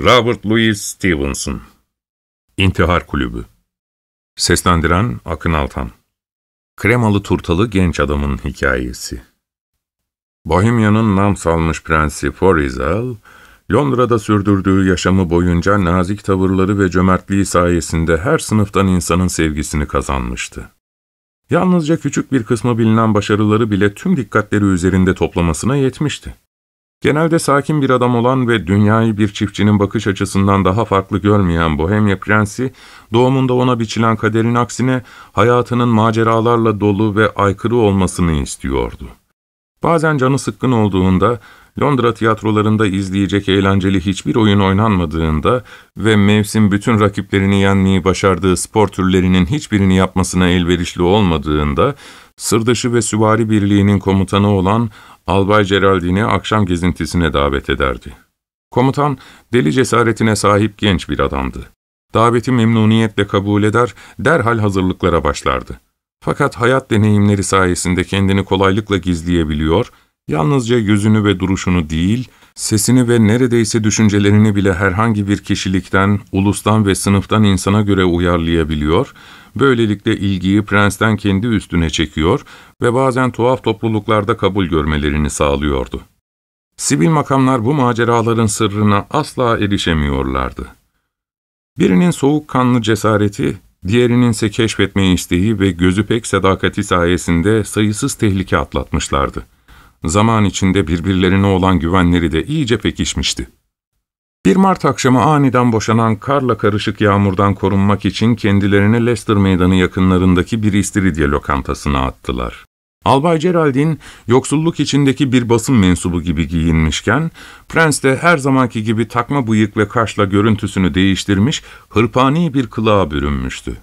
Robert Louis Stevenson İntihar Kulübü Seslendiren Akın Altan Kremalı turtalı genç adamın hikayesi Bohemia'nın nam salmış prensi Florizel, Londra'da sürdürdüğü yaşamı boyunca nazik tavırları ve cömertliği sayesinde her sınıftan insanın sevgisini kazanmıştı. Yalnızca küçük bir kısmı bilinen başarıları bile tüm dikkatleri üzerinde toplamasına yetmişti. Genelde sakin bir adam olan ve dünyayı bir çiftçinin bakış açısından daha farklı görmeyen Bohemya Prensi, doğumunda ona biçilen kaderin aksine hayatının maceralarla dolu ve aykırı olmasını istiyordu. Bazen canı sıkkın olduğunda, Londra tiyatrolarında izleyecek eğlenceli hiçbir oyun oynanmadığında ve mevsim bütün rakiplerini yenmeyi başardığı spor türlerinin hiçbirini yapmasına elverişli olmadığında, sırdaşı ve süvari birliğinin komutanı olan Albay Geraldini akşam gezintisine davet ederdi. Komutan, deli cesaretine sahip genç bir adamdı. Daveti memnuniyetle kabul eder, derhal hazırlıklara başlardı. Fakat hayat deneyimleri sayesinde kendini kolaylıkla gizleyebiliyor, yalnızca yüzünü ve duruşunu değil, sesini ve neredeyse düşüncelerini bile herhangi bir kişilikten, ulustan ve sınıftan insana göre uyarlayabiliyor, böylelikle ilgiyi prensten kendi üstüne çekiyor ve bazen tuhaf topluluklarda kabul görmelerini sağlıyordu. Sivil makamlar bu maceraların sırrına asla erişemiyorlardı. Birinin soğukkanlı cesareti, diğerinin ise keşfetme isteği ve gözü pek sadakati sayesinde sayısız tehlike atlatmışlardı. Zaman içinde birbirlerine olan güvenleri de iyice pekişmişti. Bir Mart akşamı aniden boşanan karla karışık yağmurdan korunmak için kendilerini Leicester Meydanı yakınlarındaki bir istiridye lokantasına attılar. Albay Geraldine, yoksulluk içindeki bir basın mensubu gibi giyinmişken, Prens de her zamanki gibi takma bıyık ve kaşla görüntüsünü değiştirmiş, hırpani bir kılığa bürünmüştü.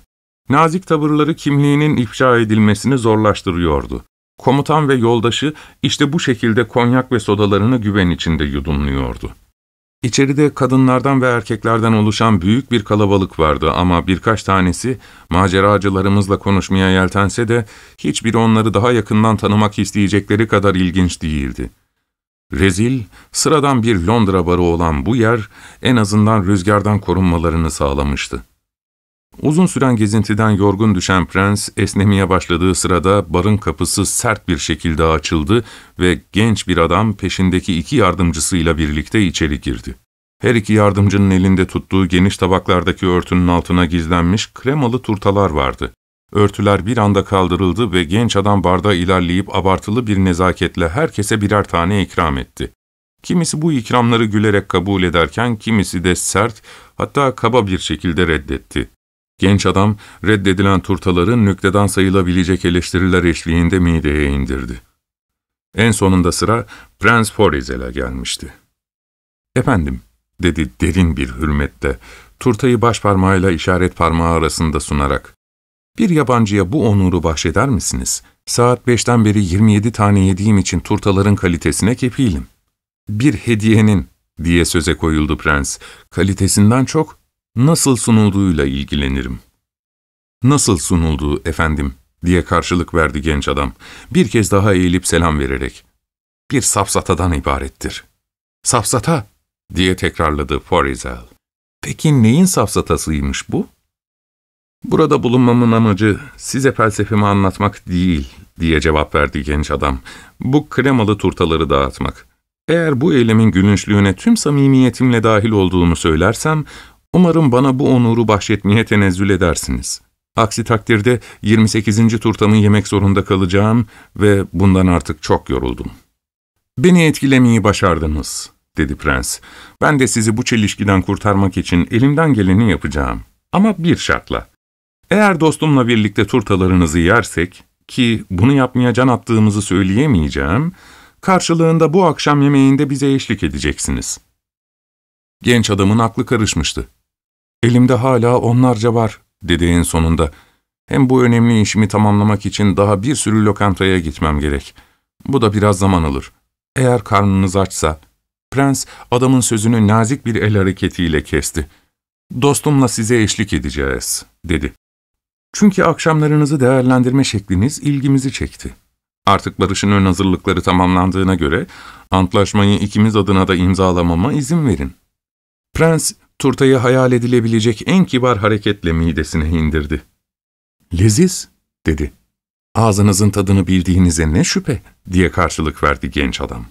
Nazik tavırları kimliğinin ifşa edilmesini zorlaştırıyordu. Komutan ve yoldaşı işte bu şekilde konyak ve sodalarını güven içinde yudumluyordu. İçeride kadınlardan ve erkeklerden oluşan büyük bir kalabalık vardı ama birkaç tanesi maceracılarımızla konuşmaya yeltense de hiçbiri onları daha yakından tanımak isteyecekleri kadar ilginç değildi. Rezil, sıradan bir Londra barı olan bu yer en azından rüzgardan korunmalarını sağlamıştı. Uzun süren gezintiden yorgun düşen prens, esnemeye başladığı sırada barın kapısı sert bir şekilde açıldı ve genç bir adam peşindeki iki yardımcısıyla birlikte içeri girdi. Her iki yardımcının elinde tuttuğu geniş tabaklardaki örtünün altına gizlenmiş kremalı turtalar vardı. Örtüler bir anda kaldırıldı ve genç adam barda ilerleyip abartılı bir nezaketle herkese birer tane ikram etti. Kimisi bu ikramları gülerek kabul ederken kimisi de sert, hatta kaba bir şekilde reddetti. Genç adam reddedilen turtaları nükteden sayılabilecek eleştiriler eşliğinde mideye indirdi. En sonunda sıra Prens Florizel'e gelmişti. ''Efendim'' dedi derin bir hürmette, turtayı baş parmağıyla işaret parmağı arasında sunarak. ''Bir yabancıya bu onuru bahşeder misiniz? Saat beşten beri 27 tane yediğim için turtaların kalitesine kefilim.'' ''Bir hediyenin'' diye söze koyuldu prens, ''kalitesinden çok nasıl sunulduğuyla ilgilenirim. Nasıl sunulduğu efendim diye karşılık verdi genç adam. Bir kez daha eğilip selam vererek. Bir safsatadan ibarettir. Safsata diye tekrarladı Florizel. Peki neyin safsatasıymış bu? Burada bulunmamın amacı size felsefemi anlatmak değil diye cevap verdi genç adam. Bu kremalı turtaları dağıtmak. Eğer bu eylemin gülünçlüğüne tüm samimiyetimle dahil olduğumu söylersem, Umarım bana bu onuru bahşetmeye tenezzül edersiniz. Aksi takdirde 28. turtamı yemek zorunda kalacağım ve bundan artık çok yoruldum. Beni etkilemeyi başardınız, dedi prens. Ben de sizi bu çelişkiden kurtarmak için elimden geleni yapacağım. Ama bir şartla. Eğer dostumla birlikte turtalarınızı yersek, ki bunu yapmaya can attığımızı söyleyemeyeceğim, karşılığında bu akşam yemeğinde bize eşlik edeceksiniz. Genç adamın aklı karışmıştı. Elimde hala onlarca var, dedi en sonunda. Hem bu önemli işimi tamamlamak için daha bir sürü lokantaya gitmem gerek. Bu da biraz zaman alır. Eğer karnınız açsa... Prens adamın sözünü nazik bir el hareketiyle kesti. ''Dostumla size eşlik edeceğiz.'' dedi. ''Çünkü akşamlarınızı değerlendirme şekliniz ilgimizi çekti. Artık barışın ön hazırlıkları tamamlandığına göre antlaşmayı ikimiz adına da imzalamama izin verin.'' Prens, turtayı hayal edilebilecek en kibar hareketle midesine indirdi. ''Leziz'' dedi. ''Ağzınızın tadını bildiğinize ne şüphe?'' diye karşılık verdi genç adam.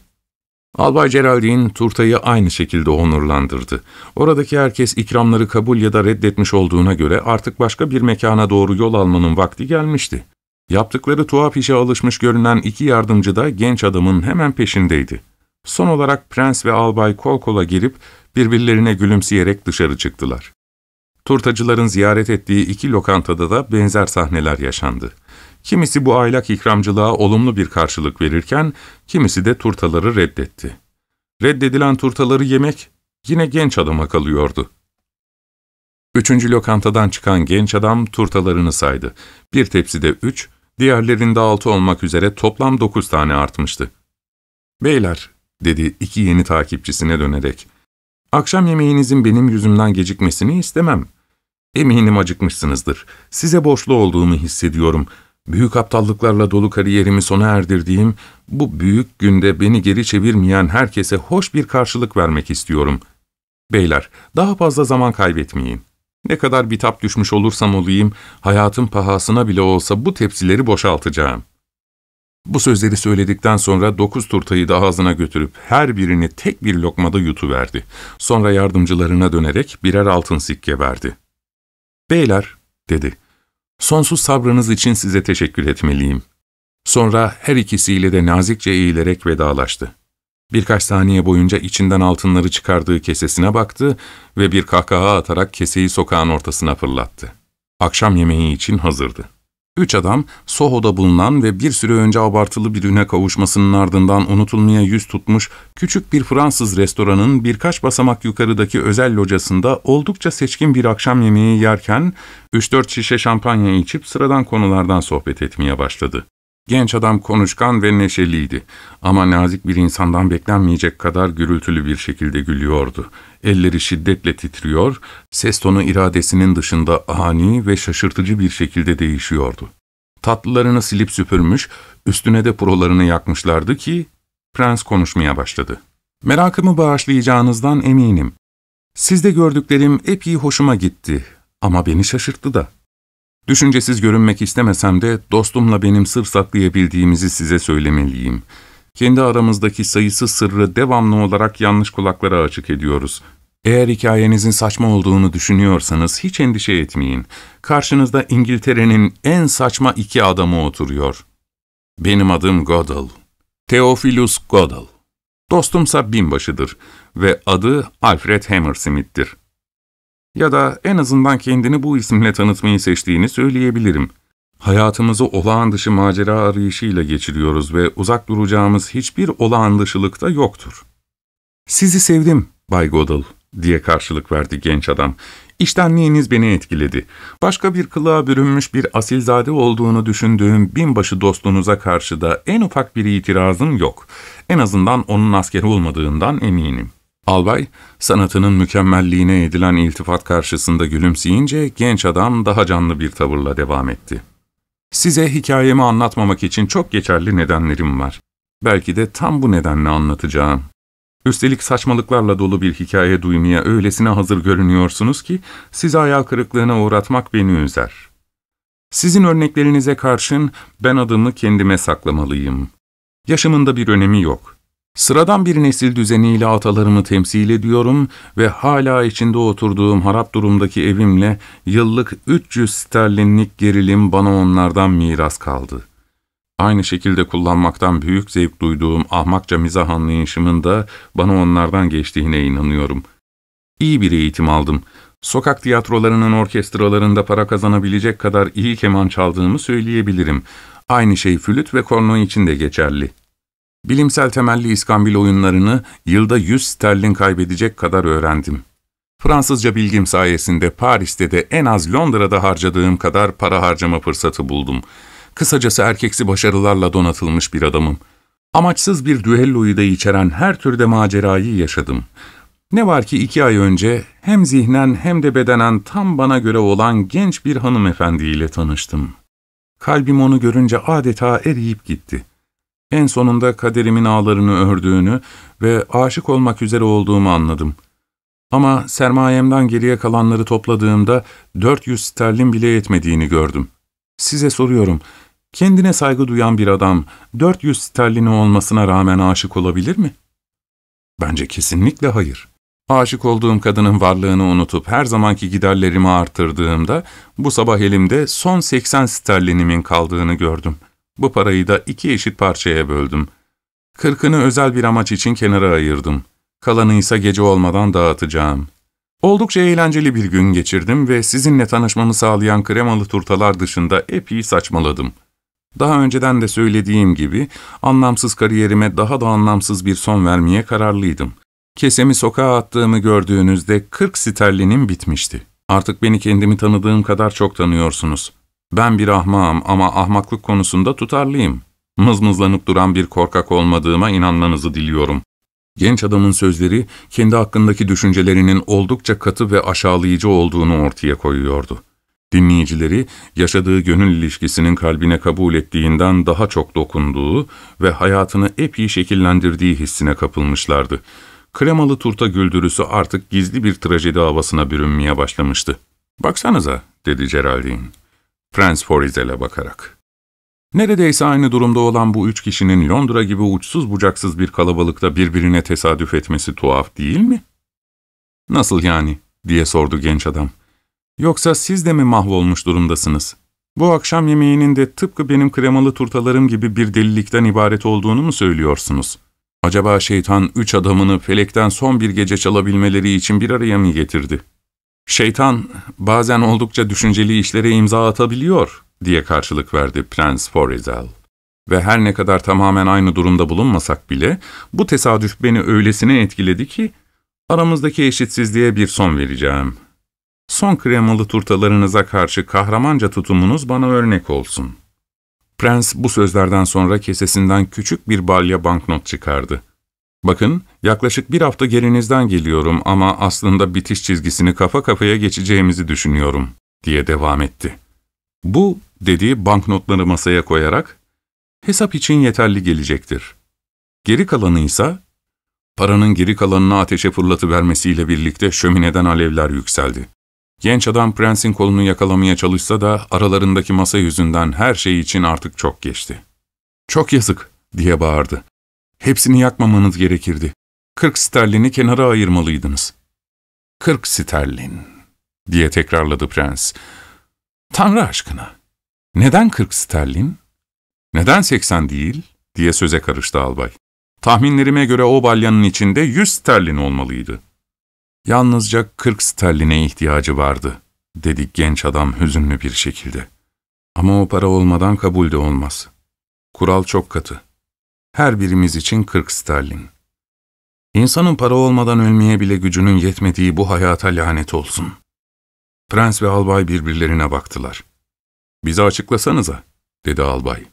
Albay Geraldine turtayı aynı şekilde onurlandırdı. Oradaki herkes ikramları kabul ya da reddetmiş olduğuna göre artık başka bir mekana doğru yol almanın vakti gelmişti. Yaptıkları tuhaf işe alışmış görünen iki yardımcı da genç adamın hemen peşindeydi. Son olarak prens ve albay kol kola girip birbirlerine gülümseyerek dışarı çıktılar. Turtacıların ziyaret ettiği iki lokantada da benzer sahneler yaşandı. Kimisi bu aylak ikramcılığa olumlu bir karşılık verirken, kimisi de turtaları reddetti. Reddedilen turtaları yemek yine genç adama kalıyordu. Üçüncü lokantadan çıkan genç adam turtalarını saydı. Bir tepside üç, diğerlerinde altı olmak üzere toplam dokuz tane artmıştı. ''Beyler'' dedi iki yeni takipçisine dönerek, ''Akşam yemeğinizin benim yüzümden gecikmesini istemem. Eminim acıkmışsınızdır. Size borçlu olduğumu hissediyorum. Büyük aptallıklarla dolu kariyerimi sona erdirdiğim, bu büyük günde beni geri çevirmeyen herkese hoş bir karşılık vermek istiyorum. Beyler, daha fazla zaman kaybetmeyin. Ne kadar bitap düşmüş olursam olayım, hayatın pahasına bile olsa bu tepsileri boşaltacağım. Bu sözleri söyledikten sonra dokuz turtayı da ağzına götürüp her birini tek bir lokmada yutuverdi. Sonra yardımcılarına dönerek birer altın sikke verdi. ''Beyler'' dedi. ''Sonsuz sabrınız için size teşekkür etmeliyim.'' Sonra her ikisiyle de nazikçe eğilerek vedalaştı. Birkaç saniye boyunca içinden altınları çıkardığı kesesine baktı ve bir kahkaha atarak keseyi sokağın ortasına fırlattı. Akşam yemeği için hazırdı. Üç adam, Soho'da bulunan ve bir süre önce abartılı bir üne kavuşmasının ardından unutulmaya yüz tutmuş küçük bir Fransız restoranın birkaç basamak yukarıdaki özel locasında oldukça seçkin bir akşam yemeği yerken, üç dört şişe şampanya içip sıradan konulardan sohbet etmeye başladı. Genç adam konuşkan ve neşeliydi ama nazik bir insandan beklenmeyecek kadar gürültülü bir şekilde gülüyordu. Elleri şiddetle titriyor, ses tonu iradesinin dışında ani ve şaşırtıcı bir şekilde değişiyordu. Tatlılarını silip süpürmüş, üstüne de prolarını yakmışlardı ki prens konuşmaya başladı. Merakımı bağışlayacağınızdan eminim. Sizde gördüklerim epey hoşuma gitti ama beni şaşırttı da. Düşüncesiz görünmek istemesem de dostumla benim sır saklayabildiğimizi size söylemeliyim. Kendi aramızdaki sayısız sırrı devamlı olarak yanlış kulaklara açık ediyoruz. Eğer hikayenizin saçma olduğunu düşünüyorsanız hiç endişe etmeyin. Karşınızda İngiltere'nin en saçma iki adamı oturuyor. Benim adım Godel. Theophilus Godel. Dostumsa binbaşıdır ve adı Alfred Hammersmith'tir. Ya da en azından kendini bu isimle tanıtmayı seçtiğini söyleyebilirim. Hayatımızı olağan dışı macera arayışıyla geçiriyoruz ve uzak duracağımız hiçbir olağan dışılık da yoktur. ''Sizi sevdim, Bay Godel.'' diye karşılık verdi genç adam. İştenliğiniz beni etkiledi. Başka bir kılığa bürünmüş bir asilzade olduğunu düşündüğüm binbaşı dostunuza karşı da en ufak bir itirazım yok. En azından onun askeri olmadığından eminim.'' Albay, sanatının mükemmelliğine edilen iltifat karşısında gülümseyince genç adam daha canlı bir tavırla devam etti. Size hikayemi anlatmamak için çok geçerli nedenlerim var. Belki de tam bu nedenle anlatacağım. Üstelik saçmalıklarla dolu bir hikaye duymaya öylesine hazır görünüyorsunuz ki sizi hayal kırıklığına uğratmak beni üzer. Sizin örneklerinize karşın ben adımı kendime saklamalıyım. Yaşımında bir önemi yok. Sıradan bir nesil düzeniyle atalarımı temsil ediyorum ve hala içinde oturduğum harap durumdaki evimle yıllık 300 sterlinlik gerilim bana onlardan miras kaldı. Aynı şekilde kullanmaktan büyük zevk duyduğum ahmakça mizah anlayışımın da bana onlardan geçtiğine inanıyorum. İyi bir eğitim aldım. Sokak tiyatrolarının orkestralarında para kazanabilecek kadar iyi keman çaldığımı söyleyebilirim. Aynı şey flüt ve korno için de geçerli. Bilimsel temelli iskambil oyunlarını yılda 100 sterlin kaybedecek kadar öğrendim. Fransızca bilgim sayesinde Paris'te de en az Londra'da harcadığım kadar para harcama fırsatı buldum. Kısacası erkeksi başarılarla donatılmış bir adamım. Amaçsız bir düelloyu da içeren her türde macerayı yaşadım. Ne var ki iki ay önce hem zihnen hem de bedenen tam bana göre olan genç bir hanımefendiyle tanıştım. Kalbim onu görünce adeta eriyip gitti. En sonunda kaderimin ağlarını ördüğünü ve aşık olmak üzere olduğumu anladım. Ama sermayemden geriye kalanları topladığımda 400 sterlin bile yetmediğini gördüm. Size soruyorum, kendine saygı duyan bir adam 400 sterlini olmasına rağmen aşık olabilir mi? Bence kesinlikle hayır. Aşık olduğum kadının varlığını unutup her zamanki giderlerimi arttırdığımda bu sabah elimde son 80 sterlinimin kaldığını gördüm. Bu parayı da iki eşit parçaya böldüm. Kırkını özel bir amaç için kenara ayırdım. Kalanı ise gece olmadan dağıtacağım. Oldukça eğlenceli bir gün geçirdim ve sizinle tanışmamı sağlayan kremalı turtalar dışında epey saçmaladım. Daha önceden de söylediğim gibi anlamsız kariyerime daha da anlamsız bir son vermeye kararlıydım. Kesemi sokağa attığımı gördüğünüzde 40 sterlinim bitmişti. Artık beni kendimi tanıdığım kadar çok tanıyorsunuz. Ben bir ahmağım ama ahmaklık konusunda tutarlıyım. Mızmızlanıp duran bir korkak olmadığıma inanmanızı diliyorum. Genç adamın sözleri, kendi hakkındaki düşüncelerinin oldukça katı ve aşağılayıcı olduğunu ortaya koyuyordu. Dinleyicileri, yaşadığı gönül ilişkisinin kalbine kabul ettiğinden daha çok dokunduğu ve hayatını epey şekillendirdiği hissine kapılmışlardı. Kremalı turta güldürüsü artık gizli bir trajedi havasına bürünmeye başlamıştı. ''Baksanıza'' dedi Geraldine, Prens Forizel'e bakarak. Neredeyse aynı durumda olan bu üç kişinin Londra gibi uçsuz bucaksız bir kalabalıkta birbirine tesadüf etmesi tuhaf değil mi? ''Nasıl yani?'' diye sordu genç adam. ''Yoksa siz de mi mahvolmuş durumdasınız? Bu akşam yemeğinin de tıpkı benim kremalı turtalarım gibi bir delilikten ibaret olduğunu mu söylüyorsunuz?'' Acaba şeytan üç adamını felekten son bir gece çalabilmeleri için bir araya mı getirdi? Şeytan bazen oldukça düşünceli işlere imza atabiliyor diye karşılık verdi Prens Florizel. Ve her ne kadar tamamen aynı durumda bulunmasak bile bu tesadüf beni öylesine etkiledi ki aramızdaki eşitsizliğe bir son vereceğim. Son kremalı turtalarınıza karşı kahramanca tutumunuz bana örnek olsun.'' Prens bu sözlerden sonra kesesinden küçük bir balya banknot çıkardı. Bakın, yaklaşık bir hafta gerinizden geliyorum ama aslında bitiş çizgisini kafa kafaya geçeceğimizi düşünüyorum, diye devam etti. Bu, dedi banknotları masaya koyarak, hesap için yeterli gelecektir. Geri kalanı ise, paranın geri kalanını ateşe fırlatıvermesiyle birlikte şömineden alevler yükseldi. Genç adam prensin kolunu yakalamaya çalışsa da aralarındaki masa yüzünden her şey için artık çok geçti. ''Çok yazık!'' diye bağırdı. ''Hepsini yakmamanız gerekirdi. Kırk sterlini kenara ayırmalıydınız.'' ''Kırk sterlin'' diye tekrarladı prens. ''Tanrı aşkına! Neden kırk sterlin? Neden seksen değil?'' diye söze karıştı albay. ''Tahminlerime göre o balyanın içinde yüz sterlin olmalıydı.'' Yalnızca kırk sterline ihtiyacı vardı, dedi genç adam hüzünlü bir şekilde. Ama o para olmadan kabul de olmaz. Kural çok katı. Her birimiz için kırk sterlin. İnsanın para olmadan ölmeye bile gücünün yetmediği bu hayata lanet olsun. Prens ve albay birbirlerine baktılar. Bize açıklasanıza, dedi albay.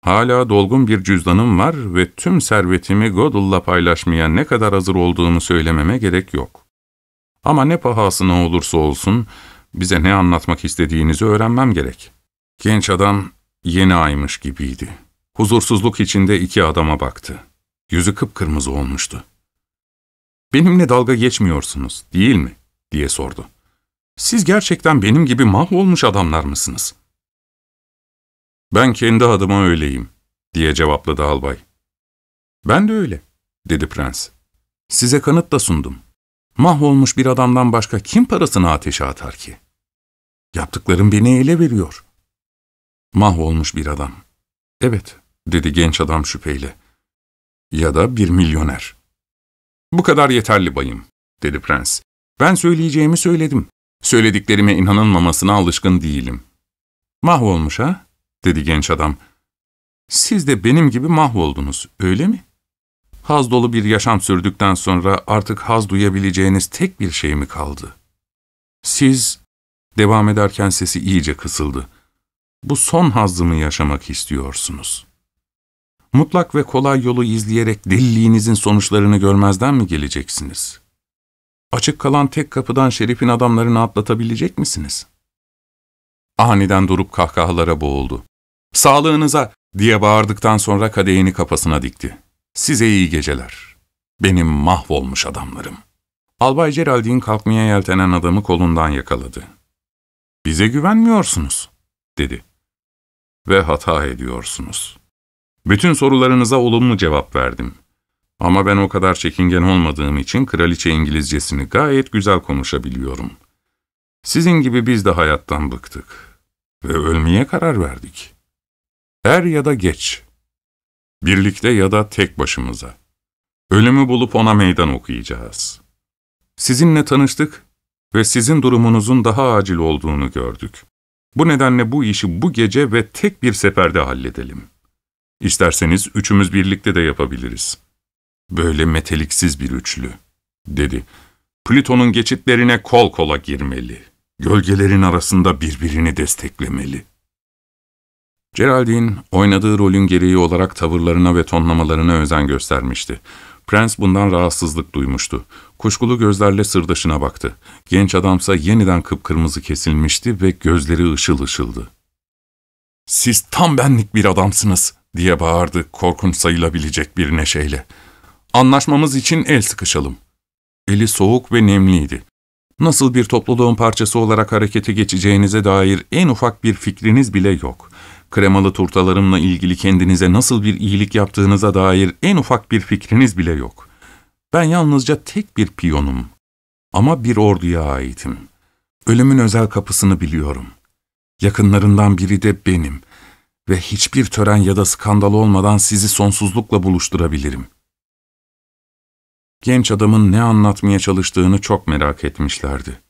Hala dolgun bir cüzdanım var ve tüm servetimi Godel'la paylaşmaya ne kadar hazır olduğumu söylememe gerek yok. Ama ne pahasına olursa olsun bize ne anlatmak istediğinizi öğrenmem gerek. Genç adam yeni aymış gibiydi. Huzursuzluk içinde iki adama baktı. Yüzü kıpkırmızı olmuştu. ''Benimle dalga geçmiyorsunuz, değil mi?'' diye sordu. ''Siz gerçekten benim gibi mahvolmuş adamlar mısınız?'' ''Ben kendi adıma öyleyim.'' diye cevapladı albay. ''Ben de öyle.'' dedi prens. ''Size kanıt da sundum. Mahvolmuş bir adamdan başka kim parasını ateşe atar ki? Yaptıklarım beni ele veriyor. Mahvolmuş bir adam. Evet, dedi genç adam şüpheyle. Ya da bir milyoner. Bu kadar yeterli bayım, dedi prens. Ben söyleyeceğimi söyledim. Söylediklerime inanılmamasına alışkın değilim. Mahvolmuş ha? dedi genç adam. Siz de benim gibi mahvoldunuz, öyle mi? Haz dolu bir yaşam sürdükten sonra artık haz duyabileceğiniz tek bir şey mi kaldı? Siz, devam ederken sesi iyice kısıldı. Bu son hazzımı yaşamak istiyorsunuz. Mutlak ve kolay yolu izleyerek deliliğinizin sonuçlarını görmezden mi geleceksiniz? Açık kalan tek kapıdan şerifin adamlarını atlatabilecek misiniz? Aniden durup kahkahalara boğuldu. ''Sağlığınıza!'' diye bağırdıktan sonra kadehini kafasına dikti. Size iyi geceler. Benim mahvolmuş adamlarım. Albay Geraldine kalkmaya yeltenen adamı kolundan yakaladı. ''Bize güvenmiyorsunuz.'' dedi. ''Ve hata ediyorsunuz. Bütün sorularınıza olumlu cevap verdim. Ama ben o kadar çekingen olmadığım için kraliçe İngilizcesini gayet güzel konuşabiliyorum. Sizin gibi biz de hayattan bıktık ve ölmeye karar verdik. Er ya da geç, birlikte ya da tek başımıza. Ölümü bulup ona meydan okuyacağız. Sizinle tanıştık ve sizin durumunuzun daha acil olduğunu gördük. Bu nedenle bu işi bu gece ve tek bir seferde halledelim. İsterseniz üçümüz birlikte de yapabiliriz. Böyle meteliksiz bir üçlü, dedi. Plüton'un geçitlerine kol kola girmeli. Gölgelerin arasında birbirini desteklemeli. Geraldine, oynadığı rolün gereği olarak tavırlarına ve tonlamalarına özen göstermişti. Prens bundan rahatsızlık duymuştu. Kuşkulu gözlerle sırdaşına baktı. Genç adamsa yeniden kıpkırmızı kesilmişti ve gözleri ışıl ışıldı. ''Siz tam benlik bir adamsınız.'' Diye bağırdı korkunç sayılabilecek bir neşeyle. ''Anlaşmamız için el sıkışalım.'' Eli soğuk ve nemliydi. Nasıl bir topluluğun parçası olarak harekete geçeceğinize dair en ufak bir fikriniz bile yok. Kremalı turtalarımla ilgili kendinize nasıl bir iyilik yaptığınıza dair en ufak bir fikriniz bile yok. Ben yalnızca tek bir piyonum. Ama bir orduya aitim. Ölümün özel kapısını biliyorum. Yakınlarından biri de benim. Ve hiçbir tören ya da skandal olmadan sizi sonsuzlukla buluşturabilirim. Genç adamın ne anlatmaya çalıştığını çok merak etmişlerdi.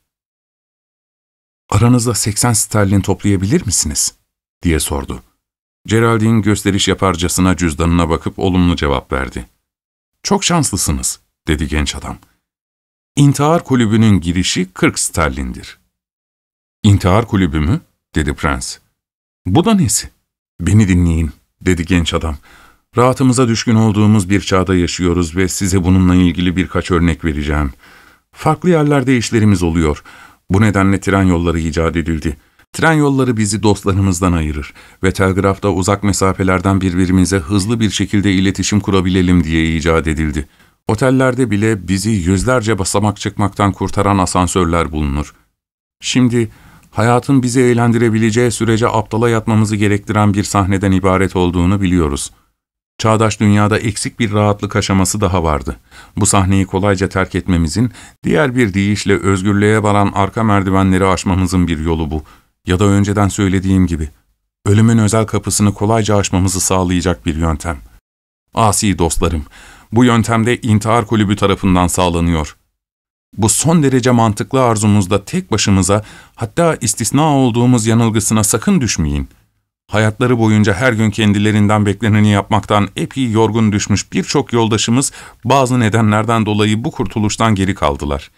''Aranızda 80 sterlin toplayabilir misiniz?'' diye sordu. Geraldine gösteriş yaparcasına cüzdanına bakıp olumlu cevap verdi. ''Çok şanslısınız.'' dedi genç adam. ''İntihar kulübünün girişi 40 sterlindir.'' ''İntihar kulübü mü?'' dedi prens. ''Bu da nesi?'' ''Beni dinleyin.'' dedi genç adam. Rahatımıza düşkün olduğumuz bir çağda yaşıyoruz ve size bununla ilgili birkaç örnek vereceğim. Farklı yerlerde işlerimiz oluyor. Bu nedenle tren yolları icat edildi. Tren yolları bizi dostlarımızdan ayırır ve telgrafta uzak mesafelerden birbirimize hızlı bir şekilde iletişim kurabilelim diye icat edildi. Otellerde bile bizi yüzlerce basamak çıkmaktan kurtaran asansörler bulunur. Şimdi hayatın bizi eğlendirebileceği sürece aptala yatmamızı gerektiren bir sahneden ibaret olduğunu biliyoruz.'' Çağdaş dünyada eksik bir rahatlık aşaması daha vardı. Bu sahneyi kolayca terk etmemizin, diğer bir deyişle özgürlüğe varan arka merdivenleri aşmamızın bir yolu bu. Ya da önceden söylediğim gibi, ölümün özel kapısını kolayca aşmamızı sağlayacak bir yöntem. Asi dostlarım, bu yöntemde intihar kulübü tarafından sağlanıyor. Bu son derece mantıklı arzumuzda tek başımıza, hatta istisna olduğumuz yanılgısına sakın düşmeyin.'' Hayatları boyunca her gün kendilerinden bekleneni yapmaktan epey yorgun düşmüş birçok yoldaşımız bazı nedenlerden dolayı bu kurtuluştan geri kaldılar.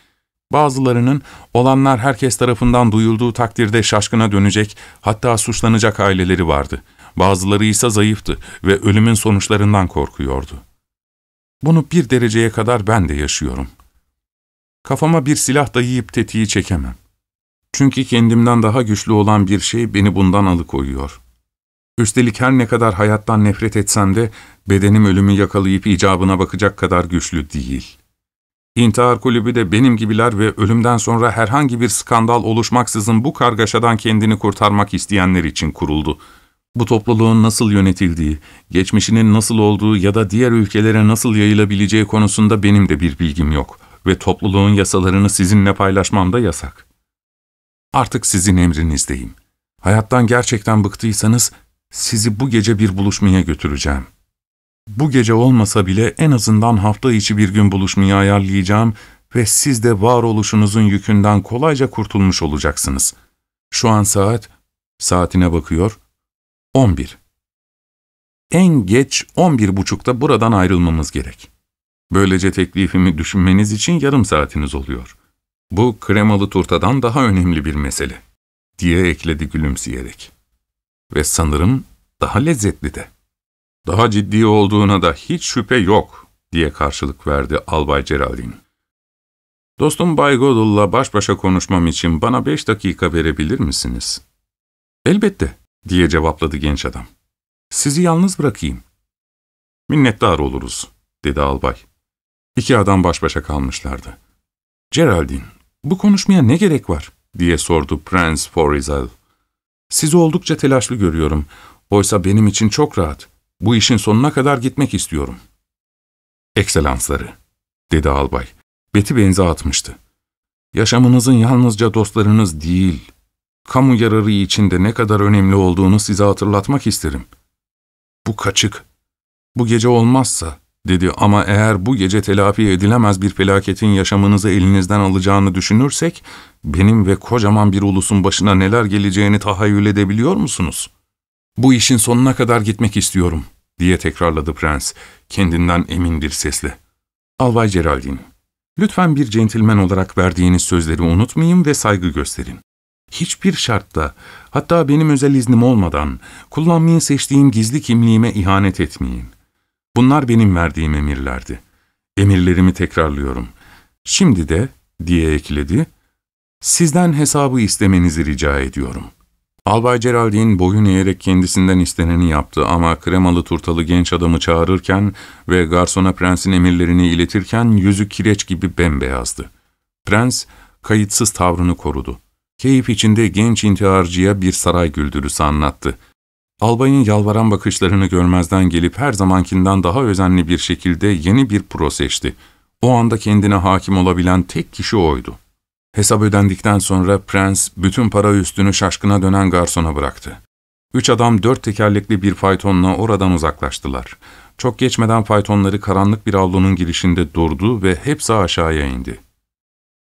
Bazılarının olanlar herkes tarafından duyulduğu takdirde şaşkına dönecek hatta suçlanacak aileleri vardı. Bazıları ise zayıftı ve ölümün sonuçlarından korkuyordu. Bunu bir dereceye kadar ben de yaşıyorum. Kafama bir silah dayayıp tetiği çekemem. Çünkü kendimden daha güçlü olan bir şey beni bundan alıkoyuyor.'' Üstelik her ne kadar hayattan nefret etsem de bedenim ölümü yakalayıp icabına bakacak kadar güçlü değil. İntihar kulübü de benim gibiler ve ölümden sonra herhangi bir skandal oluşmaksızın bu kargaşadan kendini kurtarmak isteyenler için kuruldu. Bu topluluğun nasıl yönetildiği, geçmişinin nasıl olduğu ya da diğer ülkelere nasıl yayılabileceği konusunda benim de bir bilgim yok ve topluluğun yasalarını sizinle paylaşmam da yasak. Artık sizin emrinizdeyim. Hayattan gerçekten bıktıysanız sizi bu gece bir buluşmaya götüreceğim. Bu gece olmasa bile en azından hafta içi bir gün buluşmayı ayarlayacağım ve siz de varoluşunuzun yükünden kolayca kurtulmuş olacaksınız. Şu an saat, saatine bakıyor, 11. En geç 11 buçukta buradan ayrılmamız gerek. Böylece teklifimi düşünmeniz için yarım saatiniz oluyor. Bu kremalı turtadan daha önemli bir mesele, diye ekledi gülümseyerek. Ve sanırım daha lezzetli de. Daha ciddi olduğuna da hiç şüphe yok, diye karşılık verdi Albay Geraldine. Dostum Bay Goodall'la baş başa konuşmam için bana beş dakika verebilir misiniz? Elbette, diye cevapladı genç adam. Sizi yalnız bırakayım. Minnettar oluruz, dedi albay. İki adam baş başa kalmışlardı. Geraldine, bu konuşmaya ne gerek var? diye sordu Prince Florizel. Sizi oldukça telaşlı görüyorum. Oysa benim için çok rahat. Bu işin sonuna kadar gitmek istiyorum. Ekselansları, dedi albay. Beti benze atmıştı. Yaşamınızın yalnızca dostlarınız değil, kamu yararı içinde ne kadar önemli olduğunu size hatırlatmak isterim. Bu kaçık. Bu gece olmazsa, dedi ama eğer bu gece telafi edilemez bir felaketin yaşamınızı elinizden alacağını düşünürsek, benim ve kocaman bir ulusun başına neler geleceğini tahayyül edebiliyor musunuz? Bu işin sonuna kadar gitmek istiyorum, diye tekrarladı prens, kendinden emin bir sesle. Albay Geraldine, lütfen bir centilmen olarak verdiğiniz sözleri unutmayın ve saygı gösterin. Hiçbir şartta, hatta benim özel iznim olmadan, kullanmayı seçtiğim gizli kimliğime ihanet etmeyin. Bunlar benim verdiğim emirlerdi. Emirlerimi tekrarlıyorum. Şimdi de, diye ekledi, sizden hesabı istemenizi rica ediyorum. Albay Geraldine boyun eğerek kendisinden isteneni yaptı ama kremalı turtalı genç adamı çağırırken ve garsona prensin emirlerini iletirken yüzü kireç gibi bembeyazdı. Prens, kayıtsız tavrını korudu. Keyif içinde genç intiharcıya bir saray güldürüsü anlattı. Albayın yalvaran bakışlarını görmezden gelip her zamankinden daha özenli bir şekilde yeni bir pro seçti. O anda kendine hakim olabilen tek kişi oydu. Hesap ödendikten sonra prens bütün para üstünü şaşkına dönen garsona bıraktı. Üç adam dört tekerlekli bir faytonla oradan uzaklaştılar. Çok geçmeden faytonları karanlık bir avlunun girişinde durdu ve hepsi aşağıya indi.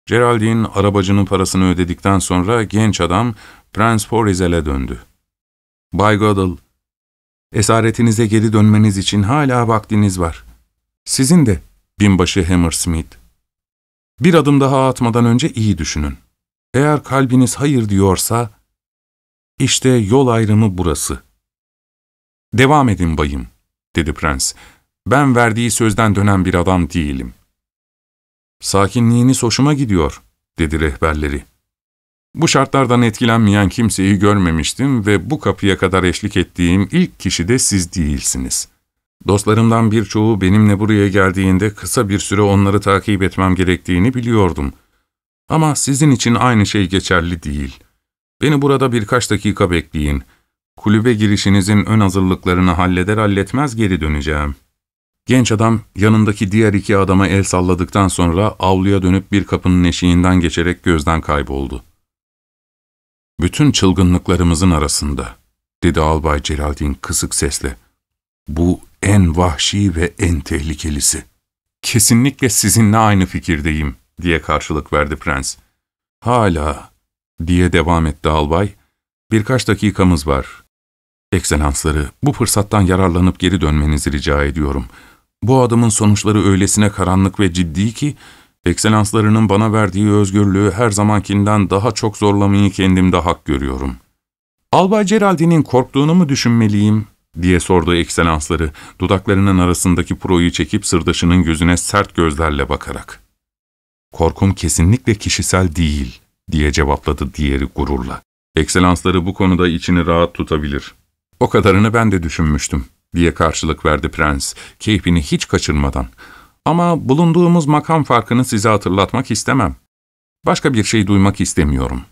Geraldine arabacının parasını ödedikten sonra genç adam Prens Florizel'e döndü. Bay Goddle, esaretinize geri dönmeniz için hala vaktiniz var. Sizin de binbaşı Hammersmith. Bir adım daha atmadan önce iyi düşünün. Eğer kalbiniz hayır diyorsa, işte yol ayrımı burası. Devam edin bayım, dedi prens. Ben verdiği sözden dönen bir adam değilim. Sakinliğiniz hoşuma gidiyor, dedi rehberleri. Bu şartlardan etkilenmeyen kimseyi görmemiştim ve bu kapıya kadar eşlik ettiğim ilk kişi de siz değilsiniz. Dostlarımdan birçoğu benimle buraya geldiğinde kısa bir süre onları takip etmem gerektiğini biliyordum. Ama sizin için aynı şey geçerli değil. Beni burada birkaç dakika bekleyin. Kulübe girişinizin ön hazırlıklarını halleder halletmez geri döneceğim. Genç adam yanındaki diğer iki adama el salladıktan sonra avluya dönüp bir kapının eşiğinden geçerek gözden kayboldu. Bütün çılgınlıklarımızın arasında, dedi Albay Geraldine kısık sesle. Bu en vahşi ve en tehlikelisi. Kesinlikle sizinle aynı fikirdeyim, diye karşılık verdi prens. Hala, diye devam etti albay, birkaç dakikamız var. Ekselansları, bu fırsattan yararlanıp geri dönmenizi rica ediyorum. Bu adımın sonuçları öylesine karanlık ve ciddi ki, ekselanslarının bana verdiği özgürlüğü her zamankinden daha çok zorlamayı kendimde hak görüyorum. Albay Geraldine'in korktuğunu mu düşünmeliyim, diye sordu ekselansları, dudaklarının arasındaki proyu çekip sırdaşının gözüne sert gözlerle bakarak. Korkum kesinlikle kişisel değil, diye cevapladı diğeri gururla. Ekselansları bu konuda içini rahat tutabilir. O kadarını ben de düşünmüştüm, diye karşılık verdi prens, keyfini hiç kaçırmadan. Ama bulunduğumuz makam farkını size hatırlatmak istemem. Başka bir şey duymak istemiyorum,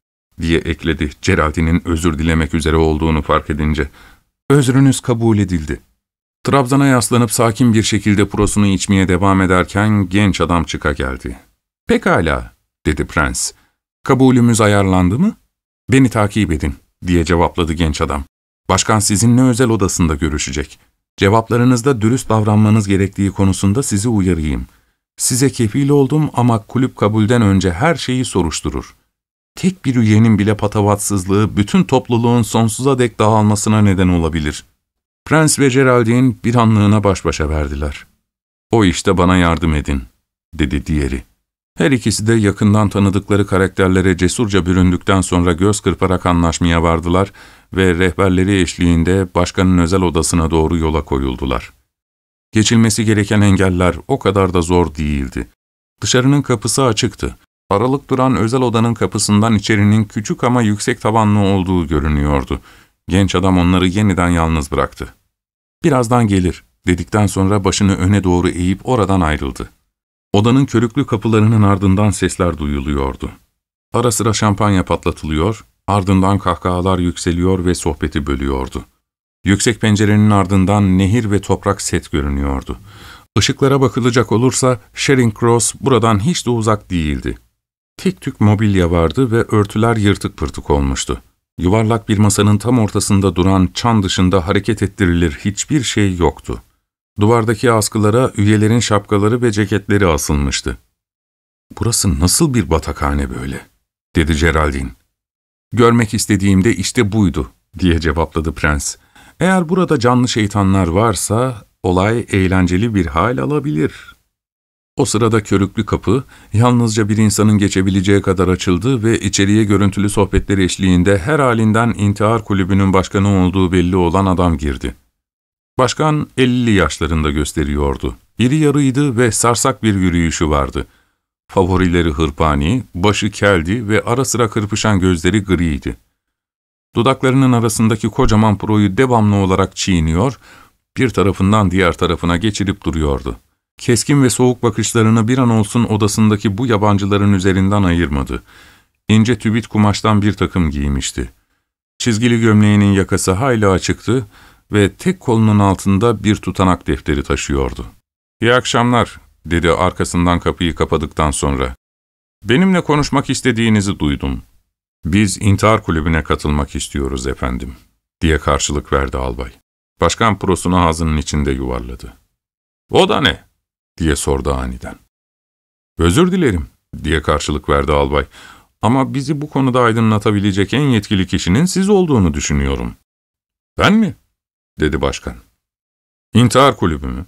diye ekledi Geraldine'in özür dilemek üzere olduğunu fark edince. Özrünüz kabul edildi. Trabzan'a yaslanıp sakin bir şekilde prosunu içmeye devam ederken genç adam çıka geldi. Pekala, dedi prens. Kabulümüz ayarlandı mı? Beni takip edin, diye cevapladı genç adam. Başkan sizinle özel odasında görüşecek. Cevaplarınızda dürüst davranmanız gerektiği konusunda sizi uyarayım. Size kefil oldum ama kulüp kabulden önce her şeyi soruşturur. Tek bir üyenin bile patavatsızlığı bütün topluluğun sonsuza dek dağılmasına neden olabilir. Prens ve Geraldine bir anlığına baş başa verdiler. O işte bana yardım edin, dedi diğeri. Her ikisi de yakından tanıdıkları karakterlere cesurca büründükten sonra göz kırparak anlaşmaya vardılar ve rehberleri eşliğinde başkanın özel odasına doğru yola koyuldular. Geçilmesi gereken engeller o kadar da zor değildi. Dışarının kapısı açıktı. Aralık duran özel odanın kapısından içerinin küçük ama yüksek tavanlı olduğu görünüyordu. Genç adam onları yeniden yalnız bıraktı. ''Birazdan gelir.'' dedikten sonra başını öne doğru eğip oradan ayrıldı. Odanın körüklü kapılarının ardından sesler duyuluyordu. Ara sıra şampanya patlatılıyor, ardından kahkahalar yükseliyor ve sohbeti bölüyordu. Yüksek pencerenin ardından nehir ve toprak set görünüyordu. Işıklara bakılacak olursa Charing Cross buradan hiç de uzak değildi. Tek tük mobilya vardı ve örtüler yırtık pırtık olmuştu. Yuvarlak bir masanın tam ortasında duran çan dışında hareket ettirilir hiçbir şey yoktu. Duvardaki askılara üyelerin şapkaları ve ceketleri asılmıştı. ''Burası nasıl bir batakhane böyle?'' dedi Geraldine. ''Görmek istediğimde işte buydu.'' diye cevapladı prens. ''Eğer burada canlı şeytanlar varsa olay eğlenceli bir hal alabilir.'' O sırada körüklü kapı, yalnızca bir insanın geçebileceği kadar açıldı ve içeriye görüntülü sohbetleri eşliğinde her halinden intihar kulübünün başkanı olduğu belli olan adam girdi. Başkan 50 yaşlarında gösteriyordu. İri yarıydı ve sarsak bir yürüyüşü vardı. Favorileri hırpani, başı keldi ve ara sıra kırpışan gözleri griydi. Dudaklarının arasındaki kocaman proyu devamlı olarak çiğniyor, bir tarafından diğer tarafına geçirip duruyordu. Keskin ve soğuk bakışlarını bir an olsun odasındaki bu yabancıların üzerinden ayırmadı. İnce tübit kumaştan bir takım giymişti. Çizgili gömleğinin yakası hayli açıktı ve tek kolunun altında bir tutanak defteri taşıyordu. ''İyi akşamlar.'' dedi arkasından kapıyı kapadıktan sonra. ''Benimle konuşmak istediğinizi duydum. Biz intihar kulübüne katılmak istiyoruz efendim.'' diye karşılık verdi albay. Başkan prosunu ağzının içinde yuvarladı. ''O da ne?'' diye sordu aniden. ''Özür dilerim.'' diye karşılık verdi albay. ''Ama bizi bu konuda aydınlatabilecek en yetkili kişinin siz olduğunu düşünüyorum.'' ''Ben mi?'' Dedi başkan. ''İntihar kulübü mü?''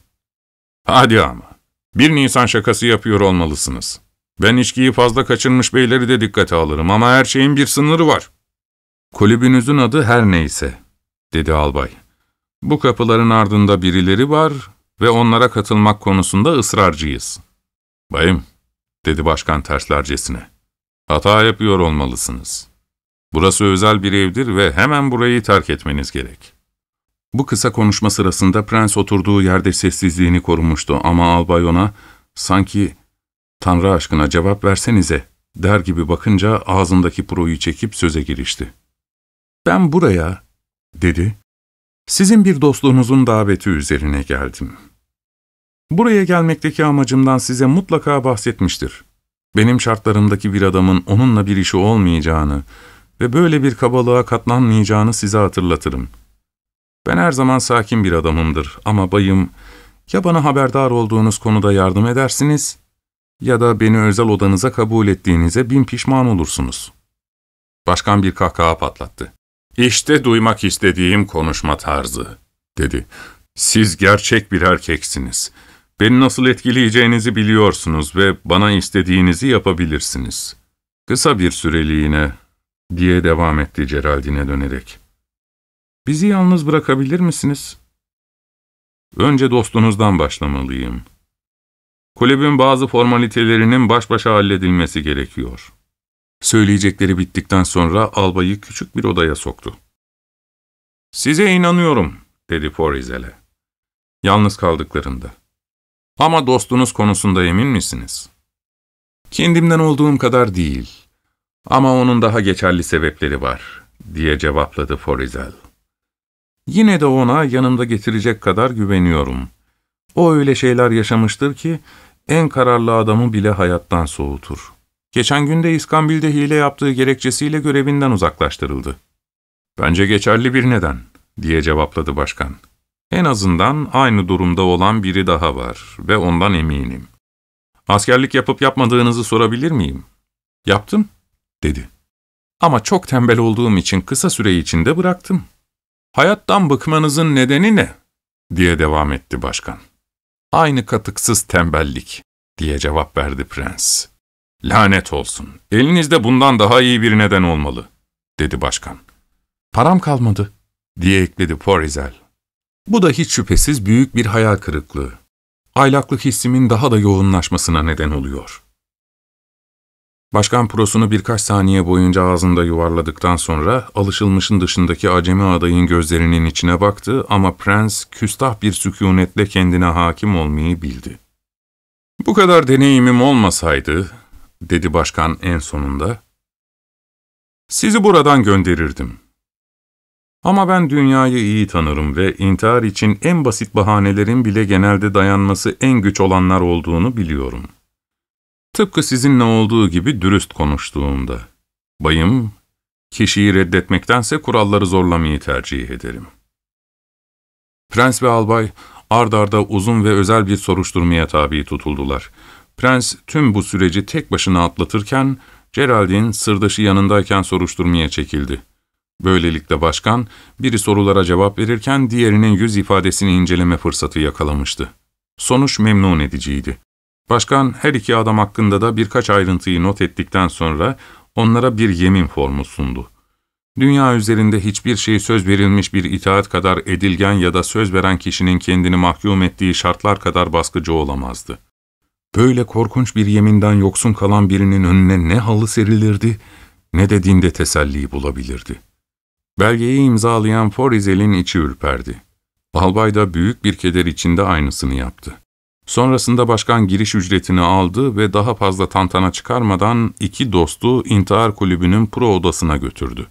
''Hadi ama. Bir Nisan şakası yapıyor olmalısınız. Ben içkiyi fazla kaçırmış beyleri de dikkate alırım ama her şeyin bir sınırı var.'' ''Kulübünüzün adı her neyse.'' dedi albay. ''Bu kapıların ardında birileri var ve onlara katılmak konusunda ısrarcıyız.'' ''Bayım'' dedi başkan terslercesine. ''Hata yapıyor olmalısınız. Burası özel bir evdir ve hemen burayı terk etmeniz gerek.'' Bu kısa konuşma sırasında prens oturduğu yerde sessizliğini korumuştu ama albay ona sanki ''Tanrı aşkına cevap versenize'' der gibi bakınca ağzındaki proyu çekip söze girişti. ''Ben buraya'' dedi, ''sizin bir dostluğunuzun daveti üzerine geldim. Buraya gelmekteki amacımdan size mutlaka bahsetmiştir. Benim şartlarımdaki bir adamın onunla bir işi olmayacağını ve böyle bir kabalığa katlanmayacağını size hatırlatırım.'' Ben her zaman sakin bir adamımdır ama bayım, ya bana haberdar olduğunuz konuda yardım edersiniz ya da beni özel odanıza kabul ettiğinize bin pişman olursunuz. Başkan bir kahkaha patlattı. İşte duymak istediğim konuşma tarzı, dedi. Siz gerçek bir erkeksiniz. Beni nasıl etkileyeceğinizi biliyorsunuz ve bana istediğinizi yapabilirsiniz. Kısa bir süreliğine, diye devam etti Geraldine dönerek. Bizi yalnız bırakabilir misiniz? Önce dostunuzdan başlamalıyım. Kulübün bazı formalitelerinin baş başa halledilmesi gerekiyor. Söyleyecekleri bittikten sonra albayı küçük bir odaya soktu. Size inanıyorum, dedi Forizel'e. Yalnız kaldıklarında. Ama dostunuz konusunda emin misiniz? Kendimden olduğum kadar değil. Ama onun daha geçerli sebepleri var, diye cevapladı Forizel. Yine de ona yanımda getirecek kadar güveniyorum. O öyle şeyler yaşamıştır ki en kararlı adamı bile hayattan soğutur. Geçen günde İskambil'de hile yaptığı gerekçesiyle görevinden uzaklaştırıldı. Bence geçerli bir neden, diye cevapladı başkan. En azından aynı durumda olan biri daha var ve ondan eminim. Askerlik yapıp yapmadığınızı sorabilir miyim? Yaptım, dedi. Ama çok tembel olduğum için kısa süre içinde bıraktım. Hayattan bıkmanızın nedeni ne? diye devam etti başkan. Aynı katıksız tembellik diye cevap verdi prens. Lanet olsun, elinizde bundan daha iyi bir neden olmalı, dedi başkan. Param kalmadı, diye ekledi Porizel. Bu da hiç şüphesiz büyük bir hayal kırıklığı. Aylaklık hissimin daha da yoğunlaşmasına neden oluyor. Başkan prosunu birkaç saniye boyunca ağzında yuvarladıktan sonra alışılmışın dışındaki acemi adayın gözlerinin içine baktı ama prens küstah bir sükunetle kendine hakim olmayı bildi. Bu kadar deneyimim olmasaydı, dedi başkan en sonunda, sizi buradan gönderirdim. Ama ben dünyayı iyi tanırım ve intihar için en basit bahanelerin bile genelde dayanması en güç olanlar olduğunu biliyorum. Tıpkı sizinle olduğu gibi dürüst konuştuğumda. Bayım, kişiyi reddetmektense kuralları zorlamayı tercih ederim. Prens ve albay ard arda uzun ve özel bir soruşturmaya tabi tutuldular. Prens tüm bu süreci tek başına atlatırken, Geraldine sırdaşı yanındayken soruşturmaya çekildi. Böylelikle başkan, biri sorulara cevap verirken diğerinin yüz ifadesini inceleme fırsatı yakalamıştı. Sonuç memnun ediciydi. Başkan her iki adam hakkında da birkaç ayrıntıyı not ettikten sonra onlara bir yemin formu sundu. Dünya üzerinde hiçbir şey söz verilmiş bir itaat kadar edilgen ya da söz veren kişinin kendini mahkum ettiği şartlar kadar baskıcı olamazdı. Böyle korkunç bir yeminden yoksun kalan birinin önüne ne halı serilirdi ne de dinde teselli bulabilirdi. Belgeyi imzalayan Forizel'in içi ürperdi. Albay da büyük bir keder içinde aynısını yaptı. Sonrasında başkan giriş ücretini aldı ve daha fazla tantana çıkarmadan iki dostu intihar kulübünün pro odasına götürdü.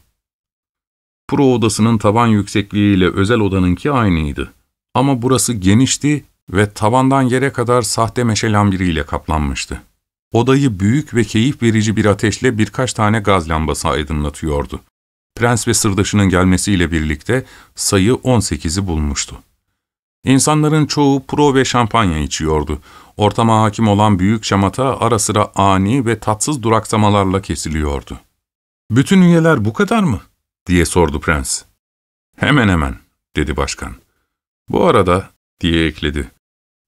Pro odasının tavan yüksekliğiyle özel odanınki aynıydı. Ama burası genişti ve tavandan yere kadar sahte meşe lambiriyle kaplanmıştı. Odayı büyük ve keyif verici bir ateşle birkaç tane gaz lambası aydınlatıyordu. Prens ve sırdaşının gelmesiyle birlikte sayı 18'i bulmuştu. İnsanların çoğu pro ve şampanya içiyordu. Ortama hakim olan büyük şamata ara sıra ani ve tatsız duraksamalarla kesiliyordu. ''Bütün üyeler bu kadar mı?'' diye sordu prens. ''Hemen hemen'' dedi başkan. ''Bu arada'' diye ekledi.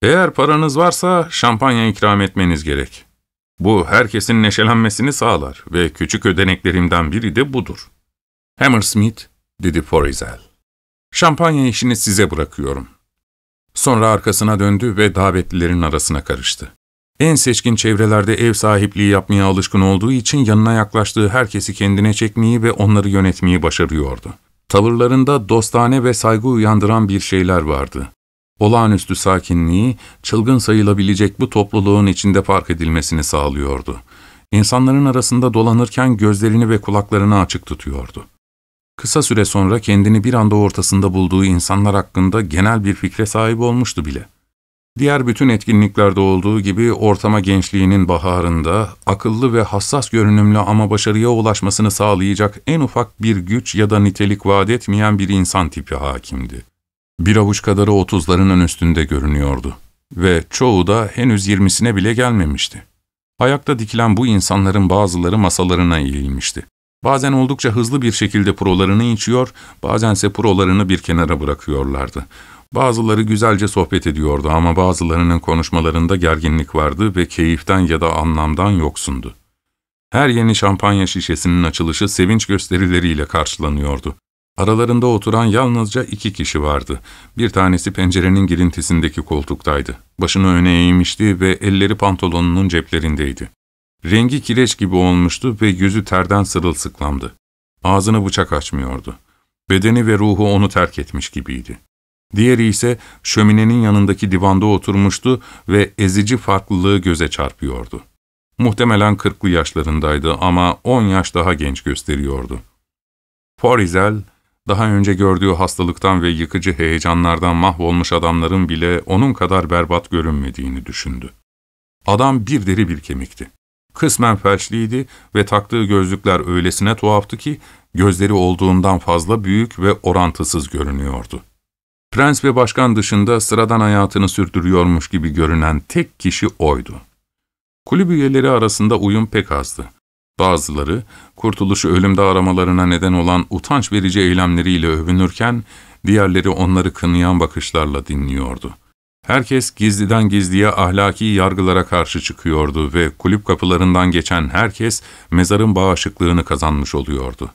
''Eğer paranız varsa şampanya ikram etmeniz gerek. Bu herkesin neşelenmesini sağlar ve küçük ödeneklerimden biri de budur.'' Hammersmith, dedi Florizel. Şampanya işini size bırakıyorum. Sonra arkasına döndü ve davetlilerin arasına karıştı. En seçkin çevrelerde ev sahipliği yapmaya alışkın olduğu için yanına yaklaştığı herkesi kendine çekmeyi ve onları yönetmeyi başarıyordu. Tavırlarında dostane ve saygı uyandıran bir şeyler vardı. Olağanüstü sakinliği, çılgın sayılabilecek bu topluluğun içinde fark edilmesini sağlıyordu. İnsanların arasında dolanırken gözlerini ve kulaklarını açık tutuyordu. Kısa süre sonra kendini bir anda ortasında bulduğu insanlar hakkında genel bir fikre sahip olmuştu bile. Diğer bütün etkinliklerde olduğu gibi ortama gençliğinin baharında, akıllı ve hassas görünümlü ama başarıya ulaşmasını sağlayacak en ufak bir güç ya da nitelik vaat etmeyen bir insan tipi hakimdi. Bir avuç kadarı otuzlarının üstünde görünüyordu ve çoğu da henüz yirmisine bile gelmemişti. Ayakta dikilen bu insanların bazıları masalarına eğilmişti. Bazen oldukça hızlı bir şekilde prolarını içiyor, bazense prolarını bir kenara bırakıyorlardı. Bazıları güzelce sohbet ediyordu ama bazılarının konuşmalarında gerginlik vardı ve keyiften ya da anlamdan yoksundu. Her yeni şampanya şişesinin açılışı sevinç gösterileriyle karşılanıyordu. Aralarında oturan yalnızca iki kişi vardı. Bir tanesi pencerenin girintisindeki koltuktaydı. Başını öne eğmişti ve elleri pantolonunun ceplerindeydi. Rengi kireç gibi olmuştu ve yüzü terden sırılsıklamdı. Ağzını bıçak açmıyordu. Bedeni ve ruhu onu terk etmiş gibiydi. Diğeri ise şöminenin yanındaki divanda oturmuştu ve ezici farklılığı göze çarpıyordu. Muhtemelen kırklı yaşlarındaydı ama on yaş daha genç gösteriyordu. Forizel, daha önce gördüğü hastalıktan ve yıkıcı heyecanlardan mahvolmuş adamların bile onun kadar berbat görünmediğini düşündü. Adam bir deri bir kemikti. Kısmen felçliydi ve taktığı gözlükler öylesine tuhaftı ki gözleri olduğundan fazla büyük ve orantısız görünüyordu. Prens ve başkan dışında sıradan hayatını sürdürüyormuş gibi görünen tek kişi oydu. Kulüp üyeleri arasında uyum pek azdı. Bazıları, kurtuluşu ölümde aramalarına neden olan utanç verici eylemleriyle övünürken, diğerleri onları kınayan bakışlarla dinliyordu. Herkes gizliden gizliye ahlaki yargılara karşı çıkıyordu ve kulüp kapılarından geçen herkes mezarın bağışıklığını kazanmış oluyordu.